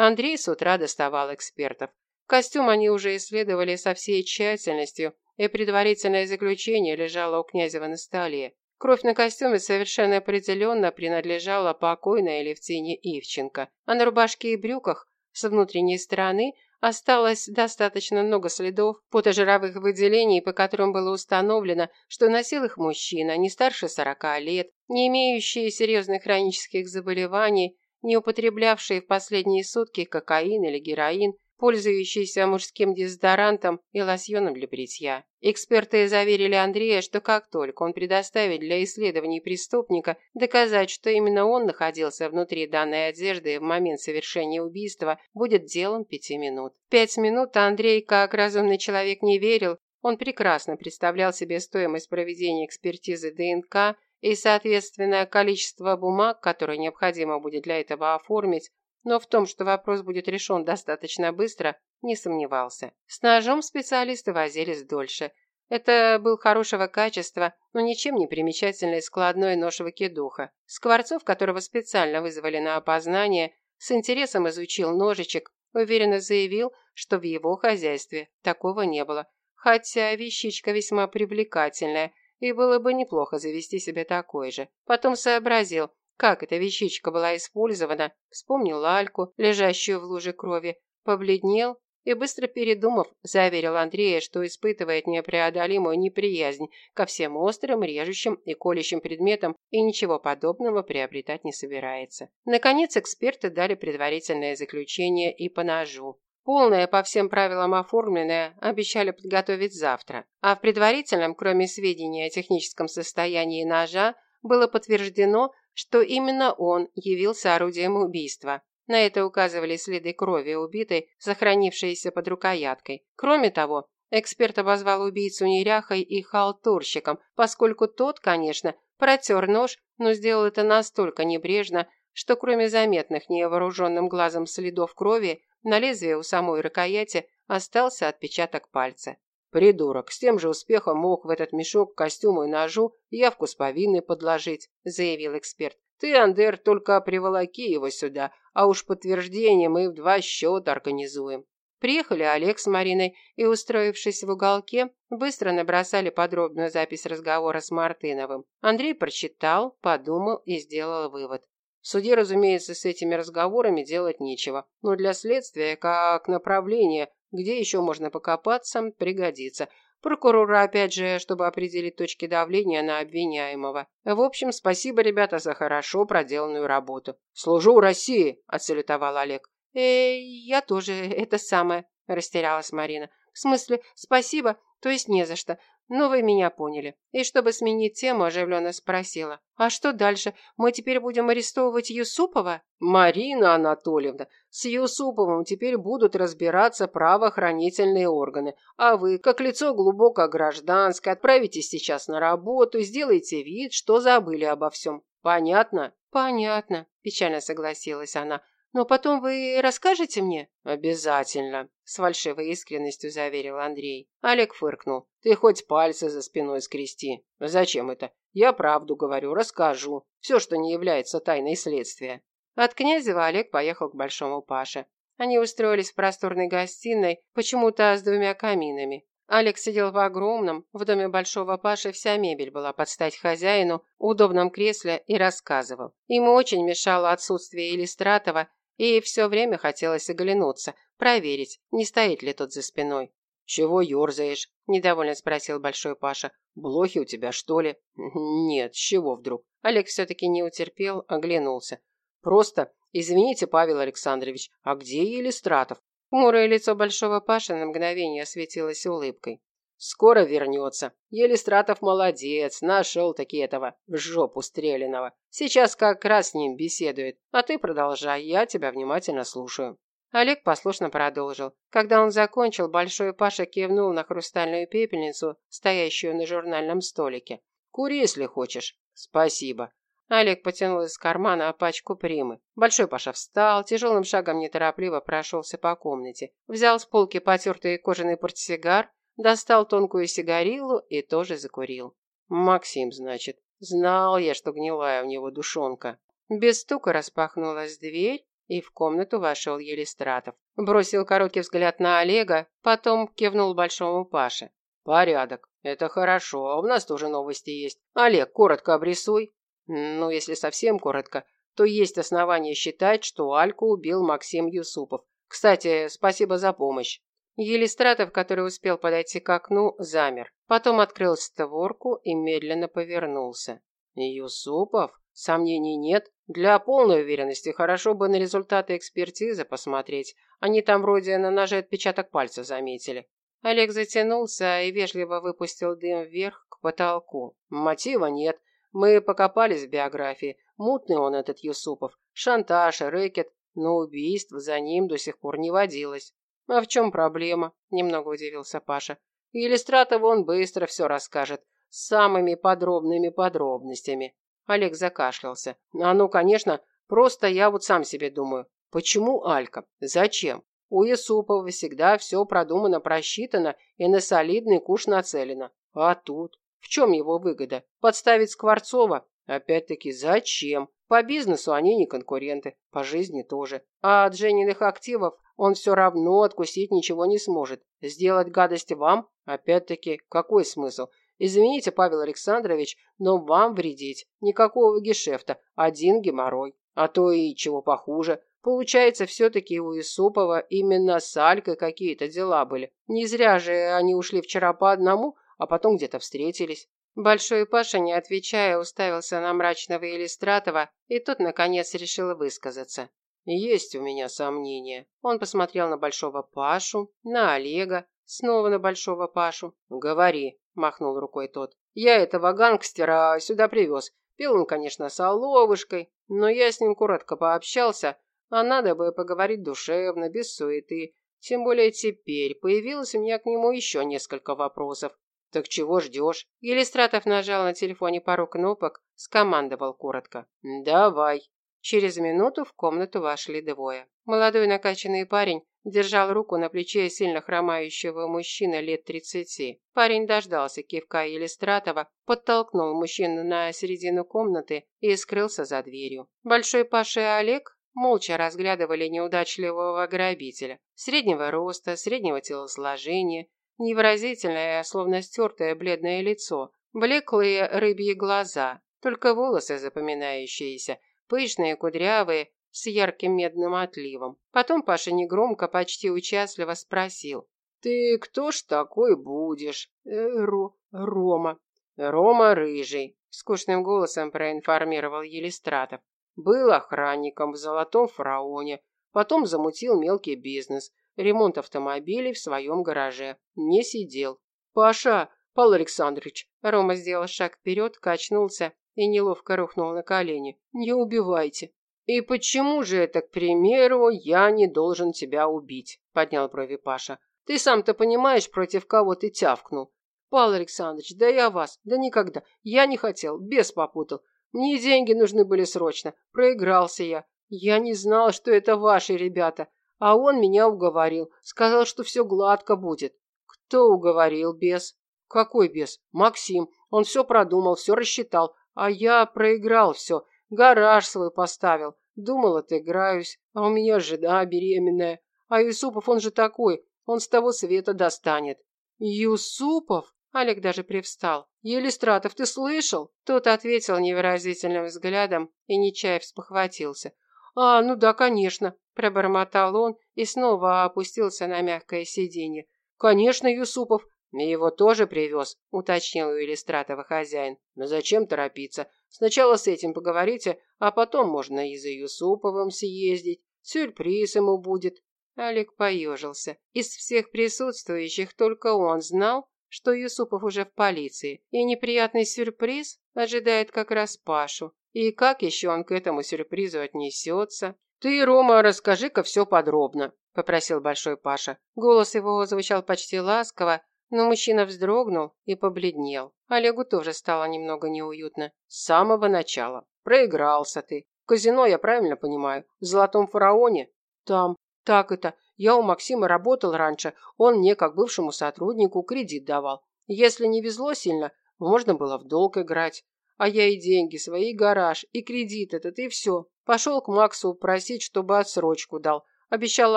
Андрей с утра доставал экспертов. Костюм они уже исследовали со всей тщательностью, и предварительное заключение лежало у Князева на столе. Кровь на костюме совершенно определенно принадлежала покойной Левтине Ивченко, а на рубашке и брюках с внутренней стороны осталось достаточно много следов потожировых выделений, по которым было установлено, что носил их мужчина не старше 40 лет, не имеющий серьезных хронических заболеваний, не употреблявшие в последние сутки кокаин или героин, пользующиеся мужским дезодорантом и лосьоном для бритья. Эксперты заверили Андрея, что как только он предоставит для исследований преступника доказать, что именно он находился внутри данной одежды в момент совершения убийства, будет делом пяти минут. Пять минут Андрей, как разумный человек, не верил, он прекрасно представлял себе стоимость проведения экспертизы ДНК и, соответственно, количество бумаг, которые необходимо будет для этого оформить, но в том, что вопрос будет решен достаточно быстро, не сомневался. С ножом специалисты возились дольше. Это был хорошего качества, но ничем не примечательный складной нож выкидуха. Скворцов, которого специально вызвали на опознание, с интересом изучил ножичек, уверенно заявил, что в его хозяйстве такого не было. Хотя вещичка весьма привлекательная, и было бы неплохо завести себе такой же. Потом сообразил, как эта вещичка была использована, вспомнил Альку, лежащую в луже крови, побледнел и, быстро передумав, заверил Андрея, что испытывает непреодолимую неприязнь ко всем острым, режущим и колющим предметам и ничего подобного приобретать не собирается. Наконец, эксперты дали предварительное заключение и по ножу. Полное по всем правилам оформленное обещали подготовить завтра, а в предварительном, кроме сведений о техническом состоянии ножа, было подтверждено, что именно он явился орудием убийства. На это указывали следы крови убитой, сохранившиеся под рукояткой. Кроме того, эксперт обозвал убийцу неряхой и халтурщиком, поскольку тот, конечно, протер нож, но сделал это настолько небрежно, что кроме заметных невооруженным глазом следов крови, на лезвие у самой рукояти остался отпечаток пальца. «Придурок, с тем же успехом мог в этот мешок костюму и ножу явку с повинной подложить», – заявил эксперт. «Ты, Андер, только приволоки его сюда, а уж подтверждение мы в два счета организуем». Приехали Олег с Мариной и, устроившись в уголке, быстро набросали подробную запись разговора с Мартыновым. Андрей прочитал, подумал и сделал вывод. В суде, разумеется, с этими разговорами делать нечего, но для следствия, как направление, где еще можно покопаться, пригодится. Прокурора, опять же, чтобы определить точки давления на обвиняемого. В общем, спасибо, ребята, за хорошо проделанную работу. «Служу России!» – отсалютовал Олег. «Э, я тоже это самое», – растерялась Марина. «В смысле, спасибо, то есть не за что. Но вы меня поняли. И чтобы сменить тему, оживленно спросила. А что дальше? Мы теперь будем арестовывать Юсупова? Марина Анатольевна, с Юсуповым теперь будут разбираться правоохранительные органы. А вы, как лицо глубоко гражданское, отправитесь сейчас на работу, сделайте вид, что забыли обо всем. Понятно? Понятно, печально согласилась она. Но потом вы расскажете мне? Обязательно, с фальшивой искренностью заверил Андрей. Олег фыркнул. Ты хоть пальцы за спиной скрести. Зачем это? Я правду говорю, расскажу. Все, что не является тайной следствия. От Князева Олег поехал к Большому Паше. Они устроились в просторной гостиной, почему-то с двумя каминами. Алекс сидел в огромном, в доме Большого Паши вся мебель была под стать хозяину, удобном кресле и рассказывал. Ему очень мешало отсутствие Илистратова, и все время хотелось оглянуться, проверить, не стоит ли тот за спиной. «Чего ерзаешь?» – недовольно спросил Большой Паша. «Блохи у тебя, что ли?» [laughs] «Нет, с чего вдруг?» Олег все-таки не утерпел, оглянулся. «Просто, извините, Павел Александрович, а где Елистратов?» Хмурое лицо Большого Паши на мгновение осветилось улыбкой. «Скоро вернется. Елистратов молодец, нашел таки этого, в жопу стреляного. Сейчас как раз с ним беседует. А ты продолжай, я тебя внимательно слушаю». Олег послушно продолжил. Когда он закончил, Большой Паша кивнул на хрустальную пепельницу, стоящую на журнальном столике. «Кури, если хочешь». «Спасибо. Олег потянул из кармана пачку примы. Большой Паша встал, тяжелым шагом неторопливо прошелся по комнате. Взял с полки потертый кожаный портсигар, достал тонкую сигарилу и тоже закурил. «Максим, значит. Знал я, что гнилая у него душонка». Без стука распахнулась дверь, и в комнату вошел Елистратов. Бросил короткий взгляд на Олега, потом кивнул Большому Паше. «Порядок. Это хорошо. А у нас тоже новости есть. Олег, коротко обрисуй». Ну, если совсем коротко, то есть основания считать, что Альку убил Максим Юсупов. Кстати, спасибо за помощь. Елистратов, который успел подойти к окну, замер. Потом открыл створку и медленно повернулся. Юсупов? Сомнений нет. Для полной уверенности хорошо бы на результаты экспертизы посмотреть. Они там вроде на ноже отпечаток пальца заметили. Олег затянулся и вежливо выпустил дым вверх к потолку. Мотива нет. Мы покопались в биографии. Мутный он этот Юсупов. Шантаж, рэкет, но убийств за ним до сих пор не водилось. А в чем проблема? Немного удивился Паша. Иллюстратов он быстро все расскажет. С самыми подробными подробностями. Олег закашлялся. А ну, конечно, просто я вот сам себе думаю. Почему Алька? Зачем? У Юсупова всегда все продумано, просчитано и на солидный куш нацелено. А тут? В чем его выгода? Подставить Скворцова? Опять-таки, зачем? По бизнесу они не конкуренты, по жизни тоже. А от Жениных активов он все равно откусить ничего не сможет. Сделать гадости вам? Опять-таки, какой смысл? Извините, Павел Александрович, но вам вредить. Никакого гешефта, один геморрой. А то и чего похуже. Получается, все-таки у Исупова именно с Алькой какие-то дела были. Не зря же они ушли вчера по одному, а потом где-то встретились. Большой Паша, не отвечая, уставился на мрачного Иллистратова, и тот, наконец, решил высказаться. «Есть у меня сомнения». Он посмотрел на Большого Пашу, на Олега, снова на Большого Пашу. «Говори», – махнул рукой тот. «Я этого гангстера сюда привез. Пил он, конечно, соловушкой, но я с ним коротко пообщался. А надо бы поговорить душевно, без суеты. Тем более теперь появилось у меня к нему еще несколько вопросов. Так чего ждешь? Елистратов нажал на телефоне пару кнопок, скомандовал коротко. Давай. Через минуту в комнату вошли двое. Молодой накачанный парень держал руку на плече сильно хромающего мужчины лет тридцати. Парень дождался кивка Елистратова, подтолкнул мужчину на середину комнаты и скрылся за дверью. Большой Паша и Олег молча разглядывали неудачливого грабителя. Среднего роста, среднего телосложения, невыразительное, словно стертое бледное лицо, блеклые рыбьи глаза, только волосы запоминающиеся, пышные, кудрявые, с ярким медным отливом. Потом Паша негромко, почти участливо спросил. «Ты кто ж такой будешь?» э, «Ро... Рома». «Рома Рыжий», – скучным голосом проинформировал Елистратов. Был охранником в Золотом Фараоне, потом замутил мелкий бизнес, ремонт автомобилей в своем гараже. Не сидел. «Паша, Павел Александрович!» Рома сделал шаг вперед, качнулся и неловко рухнул на колени. «Не убивайте!» «И почему же это, к примеру, я не должен тебя убить?» – поднял брови Паша. «Ты сам-то понимаешь, против кого ты тявкнул?» «Павел Александрович, да я вас, да никогда. Я не хотел, бес попутал. Мне деньги нужны были срочно. Проигрался я. Я не знал, что это ваши ребята. А он меня уговорил. Сказал, что все гладко будет. Кто уговорил, бес? Какой бес? Максим. Он все продумал, все рассчитал. А я проиграл все. Гараж свой поставил. Думал, отыграюсь. А у меня жена беременная. А Юсупов, он же такой. Он с того света достанет. Юсупов? Олег даже привстал. «Елистратов, ты слышал?» Тот ответил невыразительным взглядом, и Нечаев спохватился. «А, ну да, конечно», – пробормотал он и снова опустился на мягкое сиденье. «Конечно, Юсупов. Его тоже привез», – уточнил у Иллистратова хозяин. «Но зачем торопиться? Сначала с этим поговорите, а потом можно и за Юсуповым съездить. Сюрприз ему будет». Олег поежился. Из всех присутствующих только он знал, что Юсупов уже в полиции, и неприятный сюрприз ожидает как раз Пашу. И как еще он к этому сюрпризу отнесется? «Ты, Рома, расскажи-ка все подробно», – попросил Большой Паша. Голос его звучал почти ласково, но мужчина вздрогнул и побледнел. Олегу тоже стало немного неуютно. «С самого начала. Проигрался ты. Казино, я правильно понимаю? В Золотом Фараоне?» «Там. Так это. Я у Максима работал раньше, он мне, как бывшему сотруднику, кредит давал. Если не везло сильно, можно было в долг играть. А я и деньги свои, и гараж, и кредит этот, и все. Пошел к Максу просить, чтобы отсрочку дал. Обещал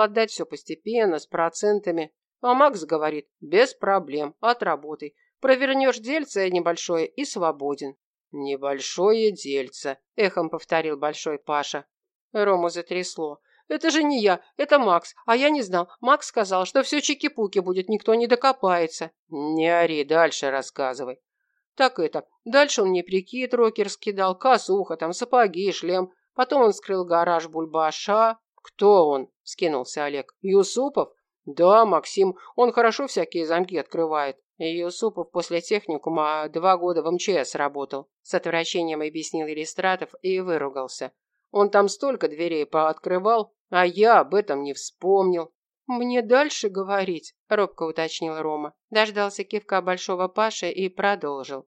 отдать все постепенно, с процентами. А Макс говорит, без проблем, отработай. Провернешь дельце небольшое и свободен. «Небольшое дельце», – эхом повторил Большой Паша. Рому затрясло. Это же не я, это Макс, а я не знал. Макс сказал, что все чики-пуки будет, никто не докопается. Не ори, дальше рассказывай. Так это, дальше он мне прикид рокерский дал, косуха, там сапоги, шлем. Потом он скрыл гараж Бульбаша. Кто он? Скинулся Олег. Юсупов? Да, Максим, он хорошо всякие замки открывает. Юсупов после техникума два года в МЧС работал. С отвращением объяснил Иллистратов и выругался. Он там столько дверей пооткрывал, а я об этом не вспомнил. «Мне дальше говорить?» – робко уточнил Рома. Дождался кивка большого Паши и продолжил.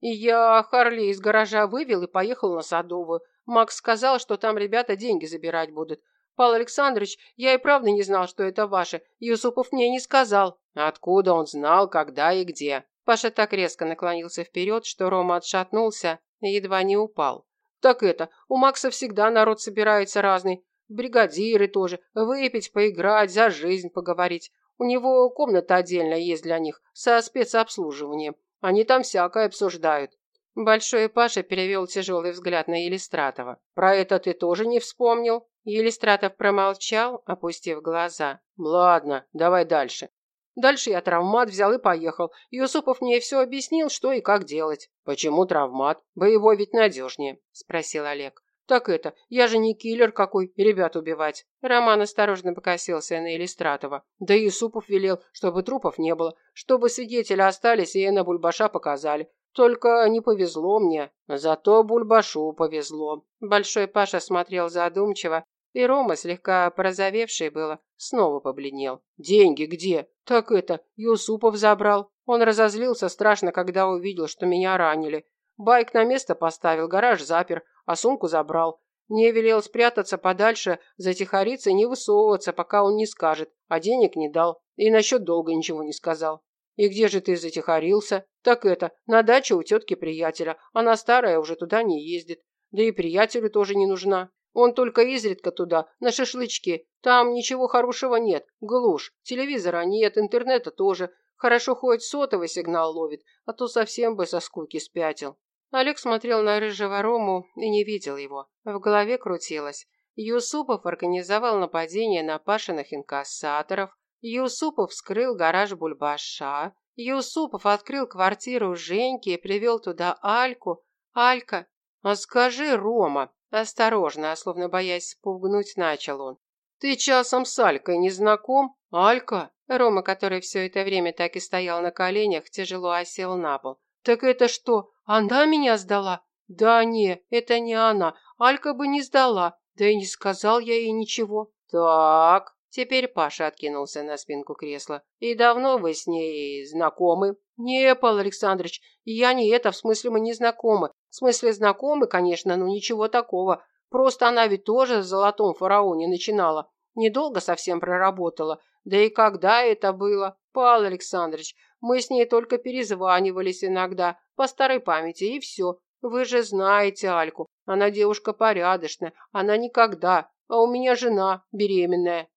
Я Харли из гаража вывел и поехал на Садовую. Макс сказал, что там ребята деньги забирать будут. Павел Александрович, я и правда не знал, что это ваше. Юсупов мне не сказал. Откуда он знал, когда и где? Паша так резко наклонился вперед, что Рома отшатнулся и едва не упал. Так это, у Макса всегда народ собирается разный. Бригадиры тоже. Выпить, поиграть, за жизнь поговорить. У него комната отдельная есть для них, со спецобслуживанием. Они там всякое обсуждают. Большой Паша перевел тяжелый взгляд на Елистратова. «Про это ты тоже не вспомнил?» Елистратов промолчал, опустив глаза. «Ладно, давай дальше». Дальше я травмат взял и поехал. Юсупов мне все объяснил, что и как делать. «Почему травмат? Боевой ведь надежнее», – спросил Олег. «Так это, я же не киллер какой, ребят убивать». Роман осторожно покосился на Елистратова. Да и Юсупов велел, чтобы трупов не было, чтобы свидетели остались и на Бульбаша показали. Только не повезло мне, зато Бульбашу повезло. Большой Паша смотрел задумчиво И Рома, слегка порозовевший было, снова побледнел. «Деньги где?» «Так это, Юсупов забрал. Он разозлился страшно, когда увидел, что меня ранили. Байк на место поставил, гараж запер, а сумку забрал. Мне велел спрятаться подальше, затихариться и не высовываться, пока он не скажет, а денег не дал. И насчет долга ничего не сказал. И где же ты затихарился? Так это, на даче у тетки приятеля. Она старая, уже туда не ездит. Да и приятелю тоже не нужна. Он только изредка туда, на шашлычки. Там ничего хорошего нет. Глушь. Телевизора нет, интернета тоже. Хорошо хоть сотовый сигнал ловит, а то совсем бы со скуки спятил. Олег смотрел на рыжего Рому и не видел его. В голове крутилось. Юсупов организовал нападение на Пашиных инкассаторов. Юсупов вскрыл гараж Бульбаша. Юсупов открыл квартиру Женьки и привел туда Альку. Алька... «А скажи, Рома...» Осторожно, словно боясь спугнуть, начал он. «Ты часом с Алькой не знаком? Алька?» Рома, который все это время так и стоял на коленях, тяжело осел на пол. «Так это что, она меня сдала?» «Да не, это не она. Алька бы не сдала. Да и не сказал я ей ничего». «Так...» Теперь Паша откинулся на спинку кресла. «И давно вы с ней знакомы?» «Не, Павел Александрович, я не это, в смысле мы не знакомы. В смысле знакомы, конечно, но ничего такого. Просто она ведь тоже в золотом фараоне начинала. Недолго совсем проработала. Да и когда это было? Павел Александрович, мы с ней только перезванивались иногда, по старой памяти, и все. Вы же знаете Альку. Она девушка порядочная. Она никогда. А у меня жена беременная.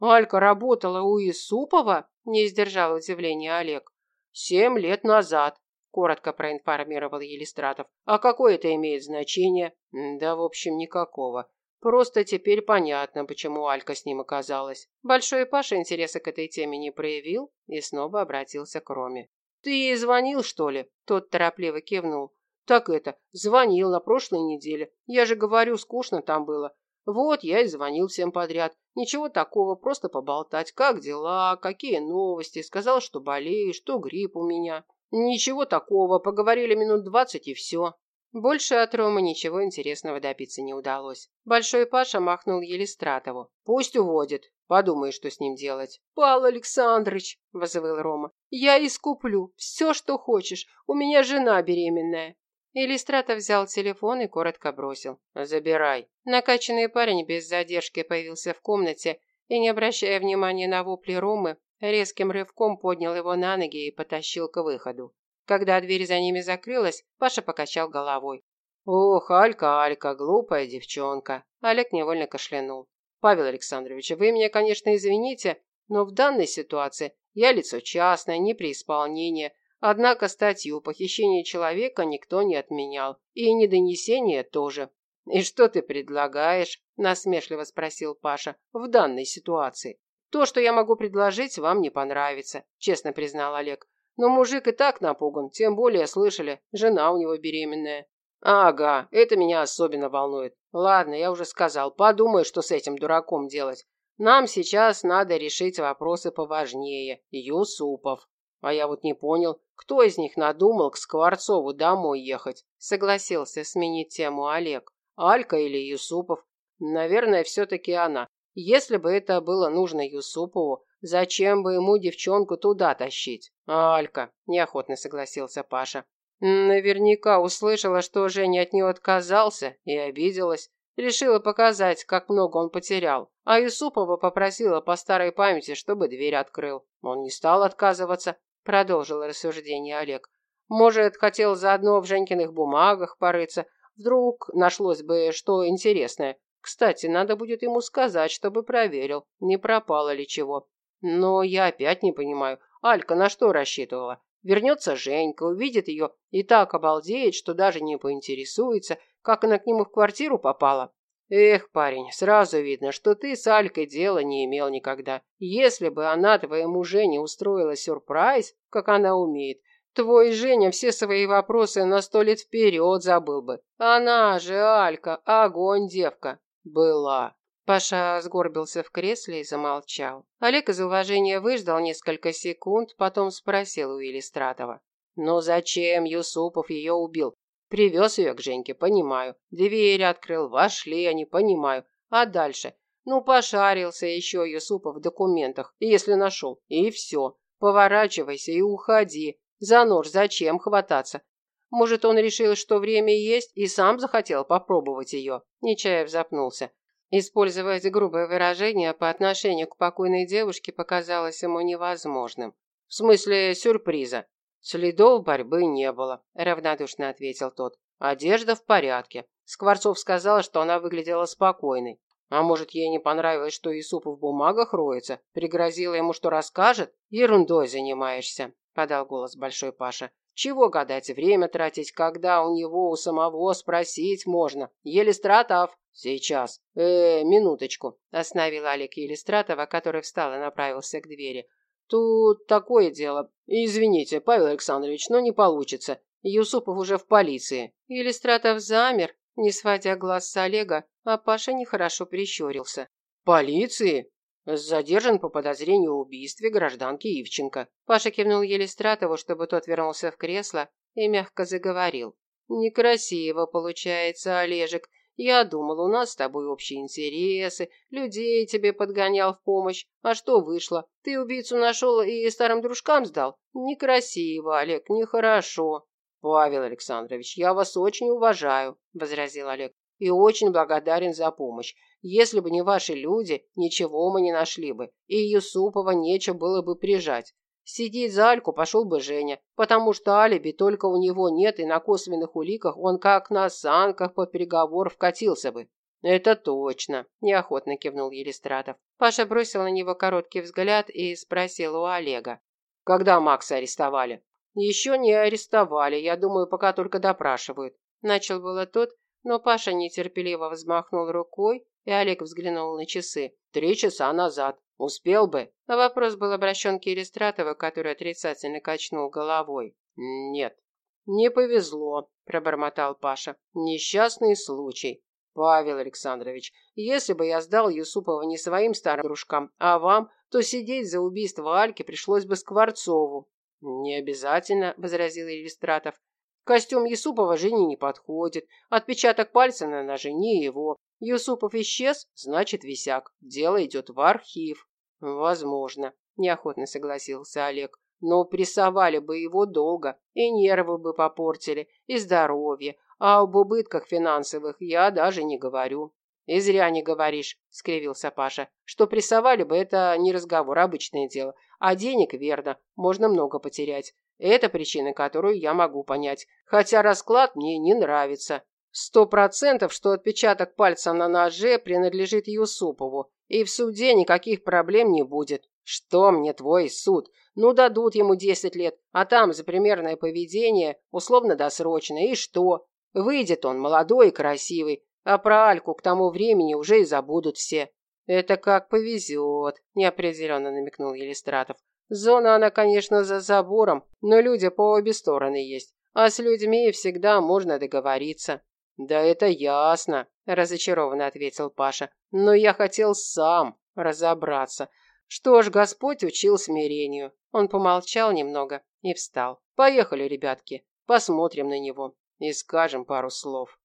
Алька работала у Исупова? Не сдержал удивления Олег. Семь лет назад, коротко проинформировал Елистратов. А какое это имеет значение? Да, в общем, никакого. Просто теперь понятно, почему Алька с ним оказалась. Большой Паша интереса к этой теме не проявил и снова обратился к Роме. «Ты ей звонил, что ли?» Тот торопливо кивнул. «Так это, звонил на прошлой неделе. Я же говорю, скучно там было. Вот, я и звонил всем подряд. Ничего такого, просто поболтать. Как дела, какие новости. Сказал, что болею, что грипп у меня. Ничего такого, поговорили минут двадцать и все. Больше от Ромы ничего интересного добиться не удалось. Большой Паша махнул Елистратову. «Пусть уводит. Подумай, что с ним делать». «Павел Александрович», – вызывал Рома, – «я искуплю. Все, что хочешь. У меня жена беременная». Иллюстратор взял телефон и коротко бросил. «Забирай». Накачанный парень без задержки появился в комнате и, не обращая внимания на вопли Ромы, резким рывком поднял его на ноги и потащил к выходу. Когда дверь за ними закрылась, Паша покачал головой. «Ох, Алька, Алька, глупая девчонка!» Олег невольно кашлянул. «Павел Александрович, вы меня, конечно, извините, но в данной ситуации я лицо частное, не при исполнении, однако статью похищения человека никто не отменял, и недонесение тоже». «И что ты предлагаешь?» – насмешливо спросил Паша. «В данной ситуации». «То, что я могу предложить, вам не понравится», – честно признал Олег. Но мужик и так напуган, тем более слышали, жена у него беременная. Ага, это меня особенно волнует. Ладно, я уже сказал, подумай, что с этим дураком делать. Нам сейчас надо решить вопросы поважнее. Юсупов. А я вот не понял, кто из них надумал к Скворцову домой ехать? Согласился сменить тему Олег. Алька или Юсупов? Наверное, все-таки она. Если бы это было нужно Юсупову, Зачем бы ему девчонку туда тащить? Алька, неохотно согласился Паша. Наверняка услышала, что Женя от нее отказался и обиделась. Решила показать, как много он потерял. А Юсупова попросила по старой памяти, чтобы дверь открыл. Он не стал отказываться, продолжил рассуждение Олег. Может, хотел заодно в Женькиных бумагах порыться. Вдруг нашлось бы что интересное. Кстати, надо будет ему сказать, чтобы проверил, не пропало ли чего. Но я опять не понимаю, Алька на что рассчитывала? Вернется Женька, увидит ее и так обалдеет, что даже не поинтересуется, как она к нему в квартиру попала. Эх, парень, сразу видно, что ты с Алькой дела не имел никогда. Если бы она твоему Жене устроила сюрприз, как она умеет, твой Женя все свои вопросы на сто лет вперед забыл бы. Она же, Алька, огонь девка. Была. Паша сгорбился в кресле и замолчал. Олег из уважения выждал несколько секунд, потом спросил у Иллистратова. «Ну зачем Юсупов ее убил? Привез ее к Женьке, понимаю. Дверь открыл, вошли они, понимаю. А дальше? Ну, пошарился еще Юсупов в документах, если нашел, и все. Поворачивайся и уходи. За нож зачем хвататься? Может, он решил, что время есть, и сам захотел попробовать ее?» Нечаев запнулся. Использовать грубое выражение по отношению к покойной девушке показалось ему невозможным. «В смысле сюрприза?» «Следов борьбы не было», – равнодушно ответил тот. «Одежда в порядке. Скворцов сказал, что она выглядела спокойной. А может, ей не понравилось, что Исуп в бумагах роется? Пригрозила ему, что расскажет? Ерундой занимаешься», – подал голос Большой Паша. «Чего гадать, время тратить, когда у него у самого спросить можно? Елистратов!» «Сейчас. Э, минуточку», – остановил Олег Елистратова, который встал и направился к двери. «Тут такое дело. Извините, Павел Александрович, но не получится. Юсупов уже в полиции». Елистратов замер, не сводя глаз с Олега, а Паша нехорошо прищурился. «Полиции?» Задержан по подозрению в убийстве гражданки Ивченко. Паша кивнул Елистратову, чтобы тот вернулся в кресло и мягко заговорил. «Некрасиво получается, Олежек. Я думал, у нас с тобой общие интересы, людей тебе подгонял в помощь. А что вышло? Ты убийцу нашел и старым дружкам сдал? Некрасиво, Олег, нехорошо. Павел Александрович, я вас очень уважаю, возразил Олег, и очень благодарен за помощь. Если бы не ваши люди, ничего мы не нашли бы, и Юсупова нечего было бы прижать. Сидеть за Альку пошел бы Женя, потому что алиби только у него нет, и на косвенных уликах он как на санках под переговор вкатился бы. «Это точно», – неохотно кивнул Елистратов. Паша бросил на него короткий взгляд и спросил у Олега. «Когда Макса арестовали?» «Еще не арестовали, я думаю, пока только допрашивают». Начал было тот, но Паша нетерпеливо взмахнул рукой, и Олег взглянул на часы. «Три часа назад. Успел бы?» А вопрос был обращен к Елистратову, который отрицательно качнул головой. «Нет». «Не повезло», – пробормотал Паша. «Несчастный случай. Павел Александрович, если бы я сдал Юсупова не своим старым дружкам, а вам, то сидеть за убийство Альки пришлось бы Скворцову». «Не обязательно», – возразил Иллюстратов. «Костюм Юсупова Жене не подходит. Отпечаток пальца на ноже не его. Юсупов исчез, значит, висяк. Дело идет в архив». «Возможно», – неохотно согласился Олег. «Но прессовали бы его долго, и нервы бы попортили, и здоровье, а об убытках финансовых я даже не говорю». «И зря не говоришь», – скривился Паша. «Что прессовали бы, это не разговор, обычное дело. А денег, верно, можно много потерять. Это причина, которую я могу понять. Хотя расклад мне не нравится. Сто процентов, что отпечаток пальца на ноже принадлежит Юсупову, и в суде никаких проблем не будет. Что мне твой суд? Ну, дадут ему 10 лет, а там за примерное поведение условно-досрочное. И что? Выйдет он молодой и красивый, а про Альку к тому времени уже и забудут все. Это как повезет, неопределенно намекнул Елистратов. Зона она, конечно, за забором, но люди по обе стороны есть. А с людьми всегда можно договориться. «Да это ясно», – разочарованно ответил Паша. «Но я хотел сам разобраться. Что ж, Господь учил смирению». Он помолчал немного и встал. «Поехали, ребятки, посмотрим на него и скажем пару слов».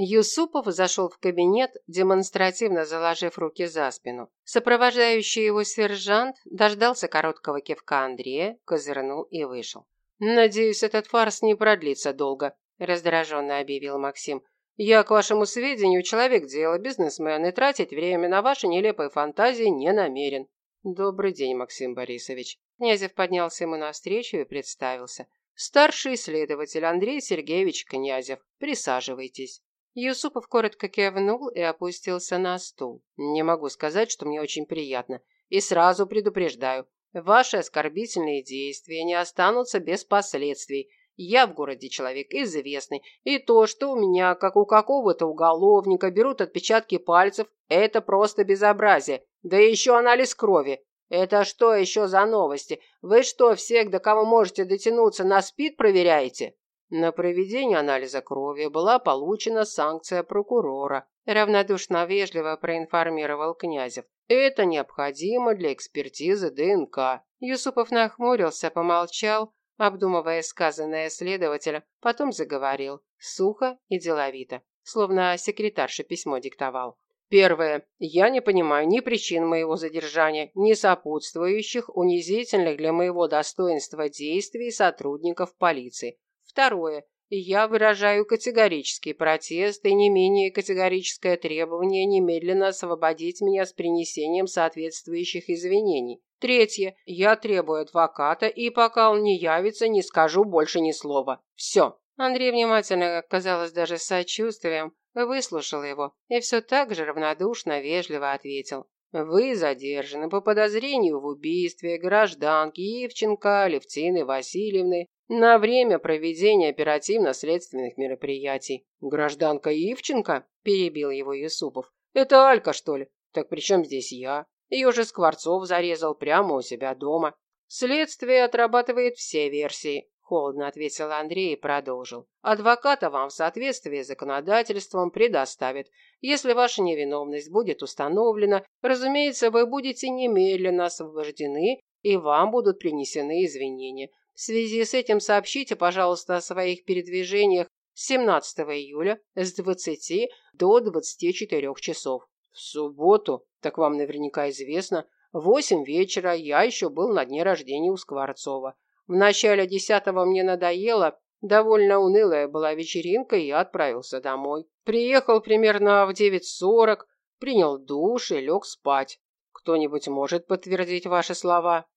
Юсупов зашел в кабинет, демонстративно заложив руки за спину. Сопровождающий его сержант дождался короткого кивка Андрея, козырнул и вышел. «Надеюсь, этот фарс не продлится долго», раздраженно объявил Максим. «Я, к вашему сведению, человек дела, бизнесмен, и тратить время на ваши нелепые фантазии не намерен». «Добрый день, Максим Борисович». Князев поднялся ему навстречу и представился. «Старший следователь Андрей Сергеевич Князев. Присаживайтесь». Юсупов коротко кивнул и опустился на стул. «Не могу сказать, что мне очень приятно. И сразу предупреждаю, ваши оскорбительные действия не останутся без последствий. Я в городе человек известный, и то, что у меня, как у какого-то уголовника, берут отпечатки пальцев, это просто безобразие. Да еще анализ крови. Это что еще за новости? Вы что, всех, до кого можете дотянуться, на СПИД проверяете? На проведение анализа крови была получена санкция прокурора. Равнодушно вежливо проинформировал Князев. Это необходимо для экспертизы ДНК. Юсупов нахмурился, помолчал, обдумывая сказанное следователем, потом заговорил, сухо и деловито, словно секретарша письмо диктовал. Первое. Я не понимаю ни причин моего задержания, ни сопутствующих, унизительных для моего достоинства действий сотрудников полиции. Второе. Я выражаю категорический протест и не менее категорическое требование немедленно освободить меня с принесением соответствующих извинений. Третье. Я требую адвоката, и пока он не явится, не скажу больше ни слова. Все. Андрей внимательно, казалось, даже с сочувствием, выслушал его и все так же равнодушно, вежливо ответил. Вы задержаны по подозрению в убийстве гражданки Ивченко Левтины Васильевны на время проведения оперативно-следственных мероприятий. Гражданка Ивченко? Перебил его Юсупов. Это Алька, что ли? Так при чем здесь я? Ее же Скворцов зарезал прямо у себя дома. Следствие отрабатывает все версии. Холодно ответил Андрей и продолжил. Адвоката вам в соответствии с законодательством предоставят. Если ваша невиновность будет установлена, разумеется, вы будете немедленно освобождены и вам будут принесены извинения. В связи с этим сообщите, пожалуйста, о своих передвижениях с 17 июля с 20 до 24 часов. В субботу, так вам наверняка известно, в 8 вечера я еще был на дне рождения у Скворцова. В начале десятого мне надоело, довольно унылая была вечеринка, и я отправился домой. Приехал примерно в 9.40, принял душ и лег спать. Кто-нибудь может подтвердить ваши слова?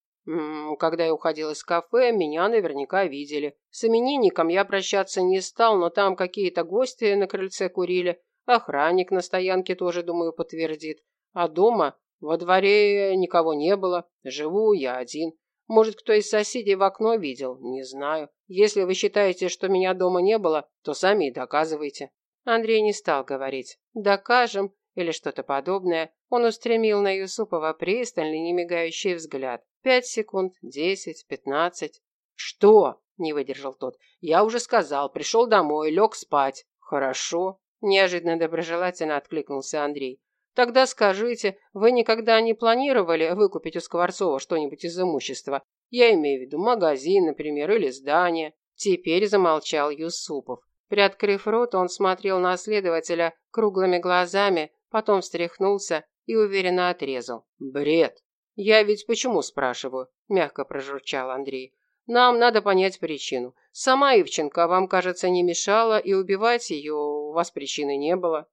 Когда я уходил из кафе, меня наверняка видели. С именинником я прощаться не стал, но там какие-то гости на крыльце курили. Охранник на стоянке тоже, думаю, подтвердит. А дома, во дворе никого не было. Живу я один. Может, кто из соседей в окно видел? Не знаю. Если вы считаете, что меня дома не было, то сами и доказывайте. Андрей не стал говорить. Докажем или что-то подобное. Он устремил на Юсупова пристальный, немигающий взгляд. Пять секунд, десять, пятнадцать. «Что?» – не выдержал тот. «Я уже сказал, пришел домой, лег спать». «Хорошо», – неожиданно доброжелательно откликнулся Андрей. «Тогда скажите, вы никогда не планировали выкупить у Скворцова что-нибудь из имущества? Я имею в виду магазин, например, или здание». Теперь замолчал Юсупов. Приоткрыв рот, он смотрел на следователя круглыми глазами, потом встряхнулся и уверенно отрезал. «Бред!» «Я ведь почему спрашиваю?» – мягко прожурчал Андрей. «Нам надо понять причину. Сама Ивченко вам, кажется, не мешала, и убивать ее у вас причины не было.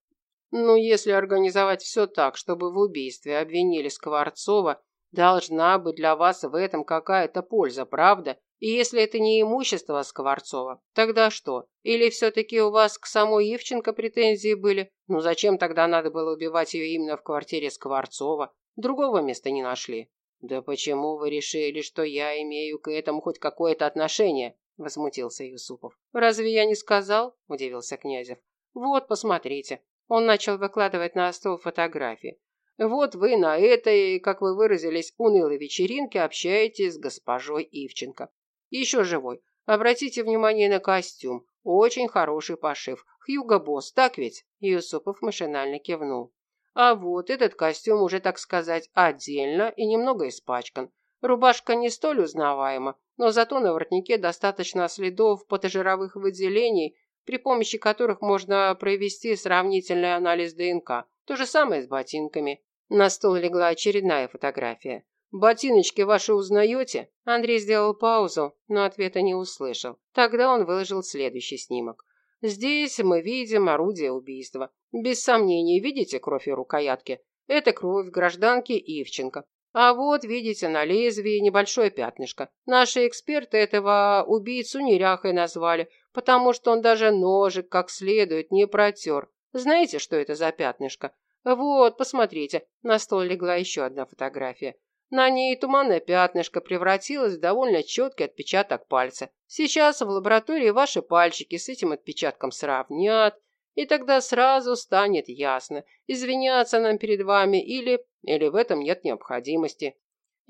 Ну, если организовать все так, чтобы в убийстве обвинили Скворцова, должна быть для вас в этом какая-то польза, правда? И если это не имущество Скворцова, тогда что? Или все-таки у вас к самой Ивченко претензии были? Ну зачем тогда надо было убивать ее именно в квартире Скворцова? Другого места не нашли. Да почему вы решили, что я имею к этому хоть какое-то отношение? Возмутился Юсупов. Разве я не сказал? Удивился Князев. Вот, посмотрите. Он начал выкладывать на стол фотографии. Вот вы на этой, как вы выразились, унылой вечеринке общаетесь с госпожой Ивченко. Еще живой. Обратите внимание на костюм. Очень хороший пошив. Хьюго Босс, так ведь? Юсупов машинально кивнул. А вот этот костюм уже, так сказать, отдельно и немного испачкан. Рубашка не столь узнаваема, но зато на воротнике достаточно следов потожировых выделений, при помощи которых можно провести сравнительный анализ ДНК. То же самое с ботинками. На стол легла очередная фотография. «Ботиночки ваши узнаете?» Андрей сделал паузу, но ответа не услышал. Тогда он выложил следующий снимок. Здесь мы видим орудие убийства. Без сомнений, видите кровь и рукоятки? Это кровь гражданки Ивченко. А вот, видите, на лезвии небольшое пятнышко. Наши эксперты этого убийцу неряхой назвали, потому что он даже ножик как следует не протер. Знаете, что это за пятнышко? Вот, посмотрите, на стол легла еще одна фотография. На ней туманное пятнышко превратилось в довольно четкий отпечаток пальца. Сейчас в лаборатории ваши пальчики с этим отпечатком сравнят, и тогда сразу станет ясно, извиняться нам перед вами или... или в этом нет необходимости».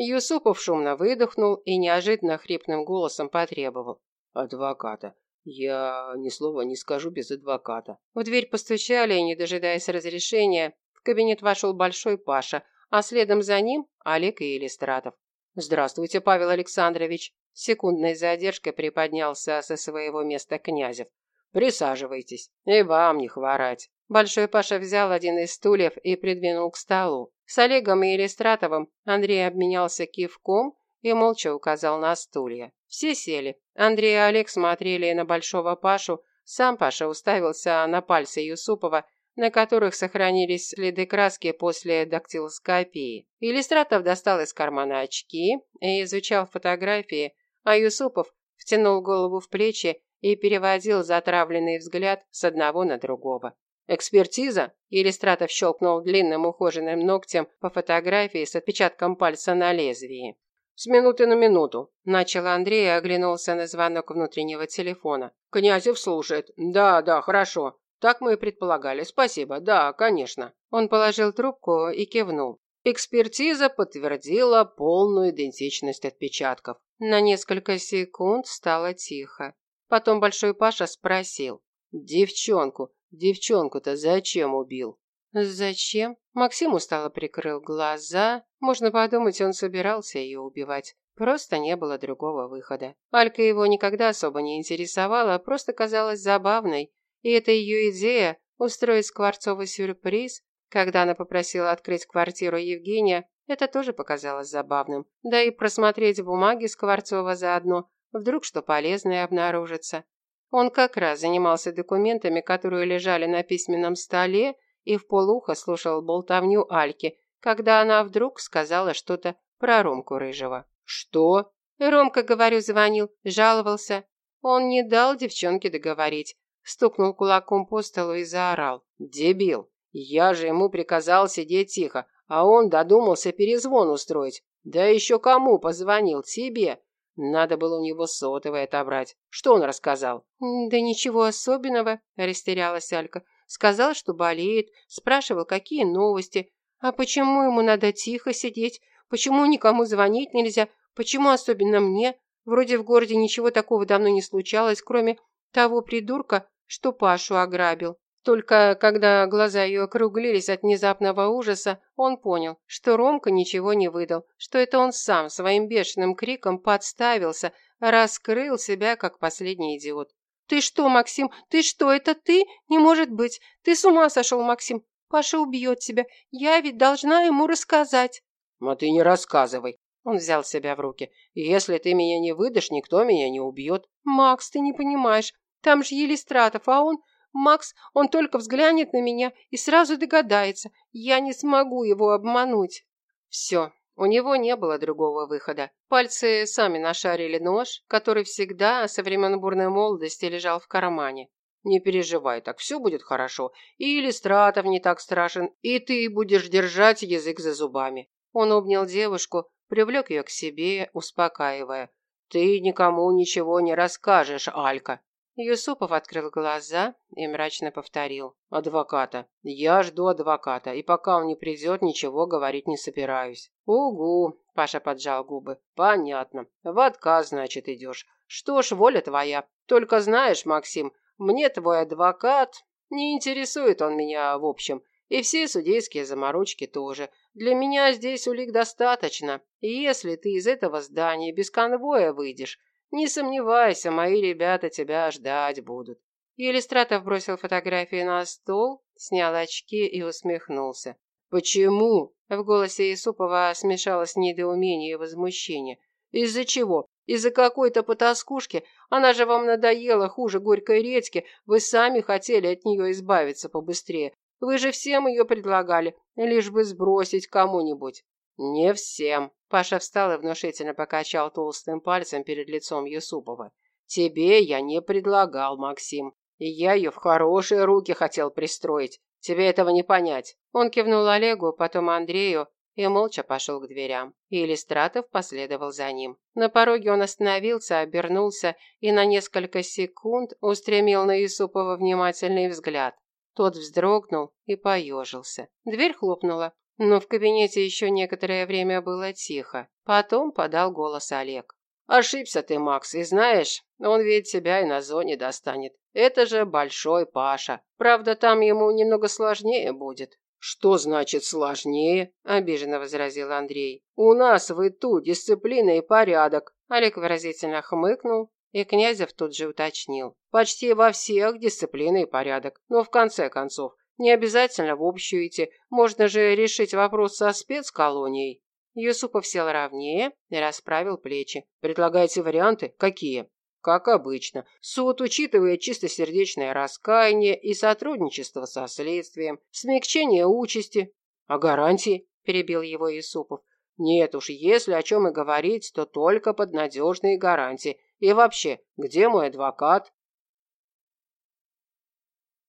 Юсупов шумно выдохнул и неожиданно хрипным голосом потребовал. «Адвоката. Я ни слова не скажу без адвоката». В дверь постучали, и, не дожидаясь разрешения, в кабинет вошел Большой Паша – а следом за ним Олег и Елистратов. «Здравствуйте, Павел Александрович!» Секундной задержкой приподнялся со своего места Князев. «Присаживайтесь, и вам не хворать!» Большой Паша взял один из стульев и придвинул к столу. С Олегом и Елистратовым Андрей обменялся кивком и молча указал на стулья. Все сели. Андрей и Олег смотрели на Большого Пашу, сам Паша уставился на пальцы Юсупова, на которых сохранились следы краски после дактилоскопии. Иллюстратов достал из кармана очки и изучал фотографии, а Юсупов втянул голову в плечи и переводил затравленный взгляд с одного на другого. «Экспертиза?» Иллюстратов щелкнул длинным ухоженным ногтем по фотографии с отпечатком пальца на лезвии. «С минуты на минуту», – начал Андрей и оглянулся на звонок внутреннего телефона. «Князев слушает. Да, да, хорошо. Так мы и предполагали. Спасибо. Да, конечно. Он положил трубку и кивнул. Экспертиза подтвердила полную идентичность отпечатков. На несколько секунд стало тихо. Потом Большой Паша спросил. «Девчонку, девчонку-то зачем убил?» «Зачем?» Максим устало прикрыл глаза. Можно подумать, он собирался ее убивать. Просто не было другого выхода. Алька его никогда особо не интересовала, просто казалась забавной. И это ее идея – устроить Скворцову сюрприз, когда она попросила открыть квартиру Евгения, это тоже показалось забавным. Да и просмотреть бумаги Скворцова заодно, вдруг что полезное обнаружится. Он как раз занимался документами, которые лежали на письменном столе, и в полухо слушал болтовню Альки, когда она вдруг сказала что-то про Ромку Рыжего. «Что?» Ромка, говорю, звонил, жаловался. Он не дал девчонке договорить стукнул кулаком по столу и заорал. «Дебил! Я же ему приказал сидеть тихо, а он додумался перезвон устроить. Да еще кому позвонил? Тебе. Надо было у него сотовый отобрать. Что он рассказал?» «Да ничего особенного», – растерялась Алька. «Сказал, что болеет, спрашивал, какие новости. А почему ему надо тихо сидеть? Почему никому звонить нельзя? Почему особенно мне? Вроде в городе ничего такого давно не случалось, кроме того придурка, что Пашу ограбил. Только когда глаза ее округлились от внезапного ужаса, он понял, что Ромка ничего не выдал, что это он сам своим бешеным криком подставился, раскрыл себя как последний идиот. «Ты что, Максим? Ты что, это ты? Не может быть! Ты с ума сошел, Максим! Паша убьет тебя. Я ведь должна ему рассказать». «А ты не рассказывай». Он взял себя в руки. «Если ты меня не выдашь, никто меня не убьет». «Макс, ты не понимаешь. Там же Елистратов, а он... Макс, он только взглянет на меня и сразу догадается. Я не смогу его обмануть. Все, у него не было другого выхода. Пальцы сами нашарили нож, который всегда со времен бурной молодости лежал в кармане. Не переживай, так все будет хорошо. И Иллистратов не так страшен, и ты будешь держать язык за зубами. Он обнял девушку, привлек ее к себе, успокаивая. Ты никому ничего не расскажешь, Алька. Юсупов открыл глаза и мрачно повторил. «Адвоката. Я жду адвоката, и пока он не придет, ничего говорить не собираюсь». «Угу», – Паша поджал губы. «Понятно. В отказ, значит, идешь. Что ж, воля твоя. Только знаешь, Максим, мне твой адвокат... Не интересует он меня в общем. И все судейские заморочки тоже. Для меня здесь улик достаточно. Если ты из этого здания без конвоя выйдешь, не сомневайся, мои ребята тебя ждать будут. Елистратов бросил фотографии на стол, снял очки и усмехнулся. «Почему?» В голосе Исупова смешалось недоумение и возмущение. «Из-за чего? Из-за какой-то потаскушки? Она же вам надоела хуже горькой редьки. Вы сами хотели от нее избавиться побыстрее. Вы же всем ее предлагали, лишь бы сбросить кому-нибудь». «Не всем», Паша встал и внушительно покачал толстым пальцем перед лицом Юсупова. «Тебе я не предлагал, Максим. И я ее в хорошие руки хотел пристроить. Тебе этого не понять». Он кивнул Олегу, потом Андрею и молча пошел к дверям. И Иллистратов последовал за ним. На пороге он остановился, обернулся и на несколько секунд устремил на Юсупова внимательный взгляд. Тот вздрогнул и поежился. Дверь хлопнула. Но в кабинете еще некоторое время было тихо. Потом подал голос Олег. «Ошибся ты, Макс, и знаешь, он ведь тебя и на зоне достанет. Это же большой Паша. Правда, там ему немного сложнее будет». «Что значит сложнее?» – обиженно возразил Андрей. «У нас в ИТУ дисциплина и порядок». Олег выразительно хмыкнул, и Князев тут же уточнил. «Почти во всех дисциплина и порядок. Но в конце концов, Не обязательно в общую идти. Можно же решить вопрос со спецколонией. Юсупов сел ровнее и расправил плечи. Предлагаете варианты? Какие? Как обычно, суд учитывает чистосердечное раскаяние и сотрудничество со следствием, смягчение участи. А гарантии? Перебил его Юсупов. Нет уж, если о чем и говорить, то только под надежные гарантии. И вообще, где мой адвокат?